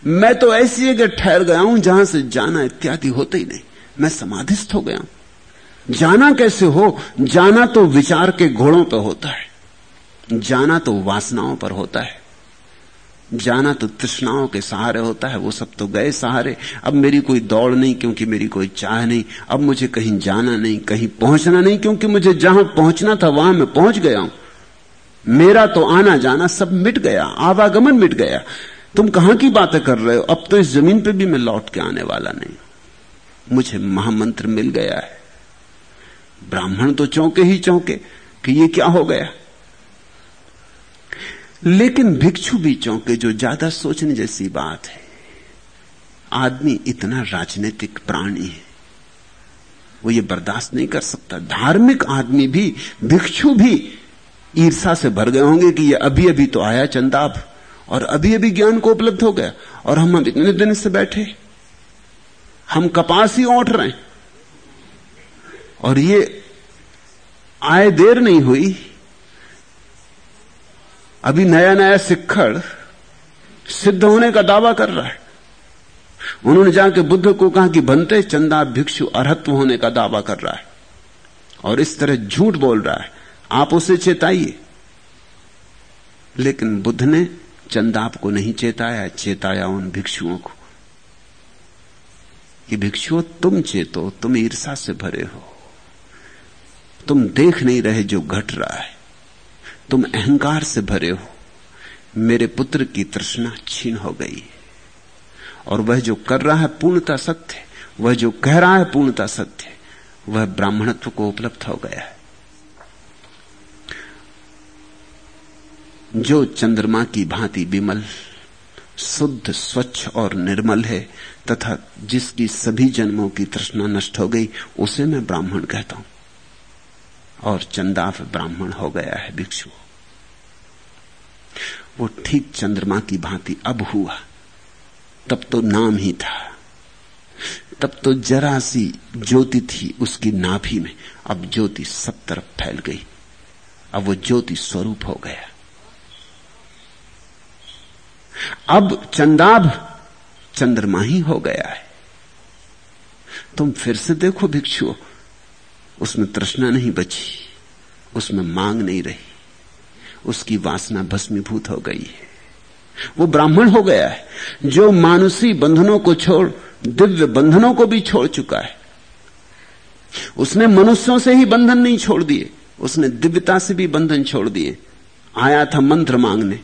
मैं तो ऐसी जगह ठहर गया हूँ जहाँ से जाना इत्यादि होते ही नहीं। मैं समाधिस्थ हो गया हूँ। जाना कैसे हो? जाना तो विचार के घोड़ों पर होता है। जाना तो वासनाओं पर होता है। जाना तो तृष्णाओं के सहारे होता है, वो सब तो गए सहारे। अब मेरी कोई दौड़ नहीं क्योंकि मेरी कोई चाह नहीं। अब मुझे कहीं जाना नहीं, कहीं पहुँचना नहीं क्योंकि मुझे जहाँ पहुँचना था वहाँ मैं पहुँच गया हूँ। मेरा तो आना जाना सब मिट गया, आवागमन मिट गया। तुम कहाँ की बातें कर रहे हो? अब तो इस ज़मीन पे भी मैं लौट के आने वाला नहीं। मुझे महामंत्र मिल गया है। ब्राह्मण तो चौंके ही चौंके कि ये क्या हो गया? लेकिन भिक्षु भी चौंके जो ज़्यादा सोचने जैसी बात है, आदमी इतना राजनीतिक प्राणी है, वो ये बर्दाश्त नहीं कर सकता। धार्मिक आदमी भी, भिक्षु भी ईर्षा से भर गए होंगे कि ये अभी अभी तो आया चंदाब और अभी अभी ज्ञान को उपलब्ध हो गया, और हम इतने दिन से बैठे हम कपास ही ओट रहे हैं। और ये आए देर नहीं हुई। अभी नया नया सिक्खड़ सिद्ध होने का दावा कर रहा है। उन्होंने जाके बुद्ध को कहा कि बनते चंदा भिक्षु अरहत्व होने का दावा कर रहा है। और इस तरह झूठ बोल रहा है। आप उसे चेताइए। लेकिन बुद्ध ने चंदाप को नहीं चेताया चेताया उन भिक्षुओं को। कि भिक्षुओं, तुम चेतो, तुम ईर्षा से भरे हो। तुम देख नहीं रहे जो घट रहा है। तुम अहंकार से भरे हो। मेरे पुत्र की तृष्णा छीन हो गई और वह जो कर रहा है पूर्णता सत्य वह जो कह रहा है पूर्णता सत्य वह ब्राह्मणत्व को उपलब्ध हो गया है। जो चंद्रमा की भांति विमल, शुद्ध, स्वच्छ और निर्मल है, तथा जिसकी सभी जन्मों की तृष्णा नष्ट हो गई, उसे मैं ब्राह्मण कहता हूँ। और चंदाफ ब्राह्मण हो गया है भिक्षु वो ठीक चंद्रमा की भांति अब हुआ। तब तो नाम ही था। तब तो जरा सी ज्योति थी उसकी नाभि में। अब ज्योति सब तरफ़ फैल गई। अब वो ज्योति स्वरूप हो गया। अब चंदाभ चंद्रमा ही हो गया है। तुम फिर से देखो भिक्षु उसमें तृष्णा नहीं बची, उसमें मांग नहीं रही। उसकी वासना भस्मीभूत हो गई। है वो ब्राह्मण हो गया है, जो मानुषी बंधनों को छोड़, दिव्य बंधनों को भी छोड़ चुका है। उसने मनुष्यों से ही बंधन नहीं छोड़ दिए, उसने दिव्यता से भी बंधन छोड़ दिए। आया था मंत्र मांगने,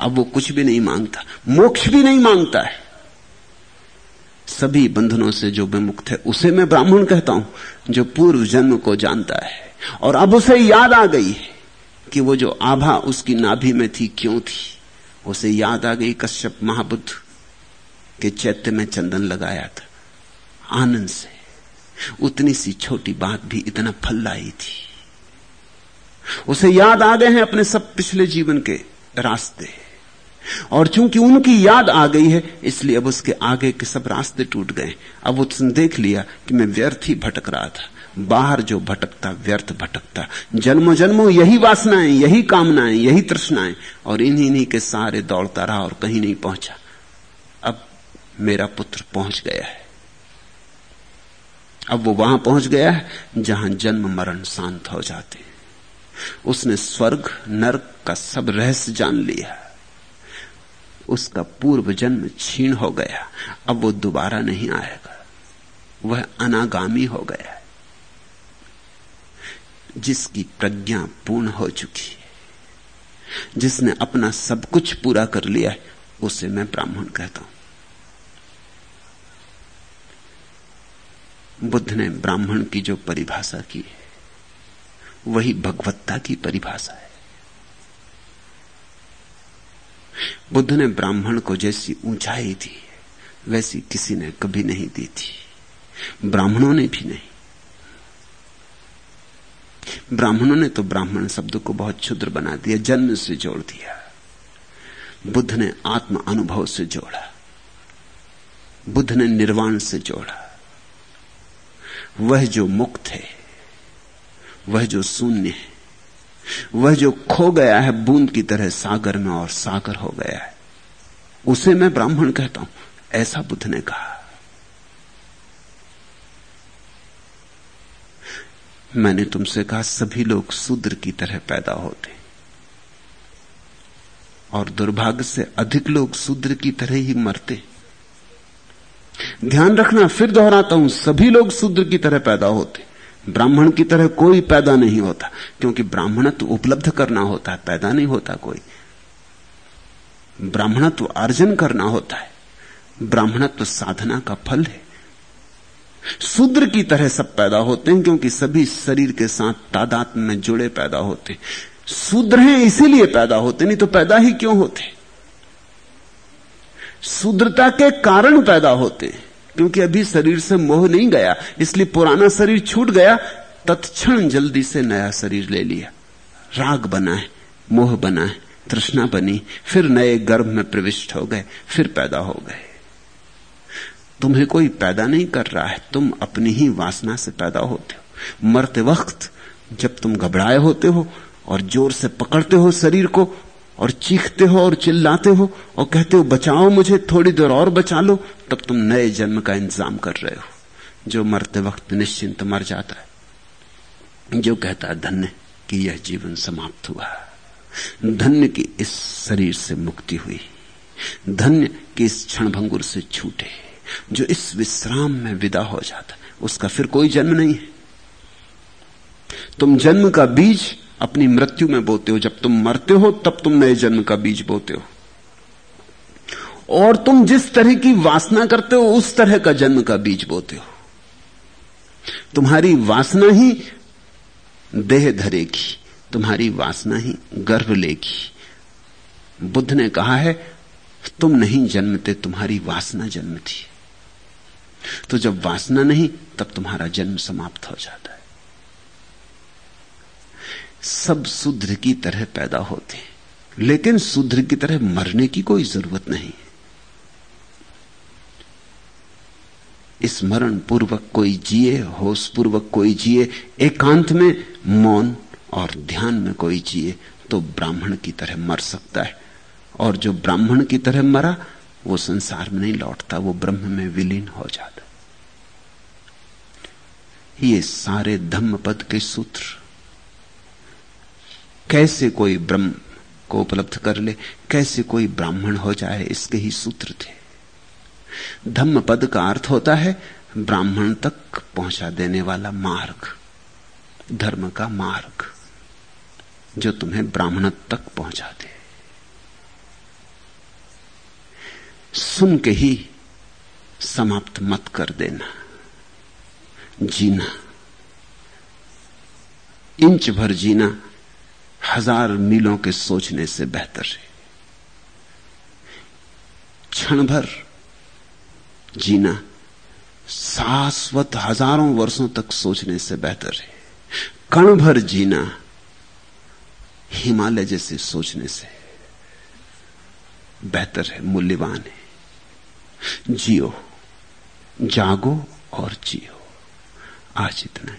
अब वो कुछ भी नहीं माँगता, मोक्ष भी नहीं माँगता है। सभी बंधनों से जो विमुक्त है, उसे मैं ब्राह्मण कहता हूँ, जो पूर्व जन्म को जानता है, और अब उसे याद आ गई है। कि वो जो आभा उसकी नाभि में थी क्यों थी? उसे याद आ गई कश्यप महाबुद्ध के चैत्य में चंदन लगाया था। आनंद से। उतनी सी छोटी बात भी इतना फल लाई थी। उसे याद आ गए हैं अपने सब पिछले जीवन के रास्ते। और चूँकि उनकी याद आ गई है, इसलिए अब उसके आगे के सब रास्ते टूट गए। अब उसने देख लिया कि मैं व्यर्थ ही भटक रहा था। बाहर जो भटकता, व्यर्थ भटकता। जन्मों जन्मों यही वासनाएँ, यही कामनाएँ, यही तृष्णाएँ, और इन्हीं इन्हीं के सहारे दौड़ता रहा और कहीं नहीं पहुँचा। अब मेरा पुत्र पहुँच गया है। अब वो वहाँ पहुँच गया है, जहाँ जन्म मरण शांत हो जाते। उसने स्वर्ग, नर्क का सब रहस्य जान लिया। उसका पूर्व जन्म छीण हो गया। अब वो दोबारा नहीं आएगा। वह अनागामी हो गया। जिसकी प्रज्ञा पूर्ण हो चुकी है। जिसने अपना सब कुछ पूरा कर लिया है, उसे मैं ब्राह्मण कहता हूँ। बुद्ध ने ब्राह्मण की जो परिभाषा की है, वही भगवत्ता की परिभाषा है। बुद्ध ने ब्राह्मण को जैसी ऊंचाई दी, वैसी किसी ने कभी नहीं दी थी। ब्राह्मणों ने भी नहीं। ब्राह्मणों ने तो ब्राह्मण शब्द को बहुत क्षुद्र बना दिया, जन्म से जोड़ दिया। बुद्ध ने आत्म अनुभव से जोड़ा। बुद्ध ने निर्वाण से जोड़ा। वह जो मुक्त है, वह जो शून्य है, वह जो खो गया है, बूंद की तरह सागर में और सागर हो गया है, उसे मैं ब्राह्मण कहता हूँ, ऐसा बुद्ध ने कहा। मैंने तुमसे कहा, सभी लोग शूद्र की तरह पैदा होते। और दुर्भाग्य से अधिक लोग शूद्र की तरह ही मरते। ध्यान रखना, फिर दोहराता हूँ, सभी लोग शूद्र की तरह पैदा होते। ब्राह्मण की तरह कोई पैदा नहीं होता, क्योंकि ब्राह्मणत्व उपलब्ध करना होता है, पैदा नहीं होता कोई। ब्राह्मणत्व अर्जन करना होता है। ब्राह्मणत्व साधना का फल है। शूद्र की तरह सब पैदा होते हैं, क्योंकि सभी शरीर के साथ तादाद में जुड़े पैदा होते हैं। शूद्र हैं, इसीलिए पैदा होते नहीं तो पैदा ही क्यों होते शूद्रता के कारण पैदा होते क्योंकि अभी शरीर से मोह नहीं गया, इसलिए पुराना शरीर छूट गया, तत्क्षण जल्दी से नया शरीर ले लिया। राग बना है, मोह बना है, तृष्णा बनी, फिर नए गर्भ में प्रविष्ट हो गए, फिर पैदा हो गए। तुम्हें कोई पैदा नहीं कर रहा है, तुम अपनी ही वासना से पैदा होते हो। मरते वक्त जब तुम घबराए होते हो और ज़ोर से पकड़ते हो शरीर को और चीखते हो और चिल्लाते हो और कहते हो, बचाओ मुझे, थोड़ी देर और बचा लो, तब तुम नए जन्म का इंतज़ाम कर रहे हो। जो मरते वक्त निश्चिंत मर जाता है। जो कहता है, धन्य कि यह जीवन समाप्त हुआ। धन्य की इस शरीर से मुक्ति हुई। धन्य कि इस क्षण भंगुर से छूटे। जो इस विश्राम में विदा हो जाता उसका फिर कोई जन्म नहीं है। तुम जन्म का बीज अपनी मृत्यु में बोते हो। जब तुम मरते हो, तब तुम नए जन्म का बीज बोते हो। और तुम जिस तरह की वासना करते हो, उस तरह का जन्म का बीज बोते हो। तुम्हारी वासना ही देह धरेगी। तुम्हारी वासना ही गर्भ लेगी। बुद्ध ने कहा है, तुम नहीं जन्मते, तुम्हारी वासना जन्मती तो जब वासना नहीं, तब तुम्हारा जन्म समाप्त हो जाता है। सब शुद्र की तरह पैदा होते हैं, लेकिन शुद्र की तरह मरने की कोई ज़रूरत नहीं स्मरण पूर्वक कोई जिए होश पूर्वक कोई जिए, एकांत में मौन और ध्यान में कोई जिए तो ब्राह्मण की तरह मर सकता है। और जो ब्राह्मण की तरह मरा, वो संसार में नहीं लौटता, वो ब्रह्म में विलीन हो जाता ये सारे धम्म पद के सूत्र। कैसे कोई ब्रह्म को उपलब्ध कर ले, कैसे कोई ब्राह्मण हो जाए, इसके ही सूत्र थे। धम्म पद का अर्थ होता है ब्राह्मण तक पहुँचा देने वाला मार्ग, धर्म का मार्ग, जो तुम्हें ब्राह्मण तक पहुँचा दे। सुन के ही समाप्त मत कर देना। जीना। इंच भर जीना हज़ार मीलों के सोचने से बेहतर है। क्षण भर जीना शाश्वत हज़ारों वर्षों तक सोचने से बेहतर है। कण भर जीना हिमालय जैसे सोचने से बेहतर है। मूल्यवान है। जियो, जागो और जियो। आज इतना ही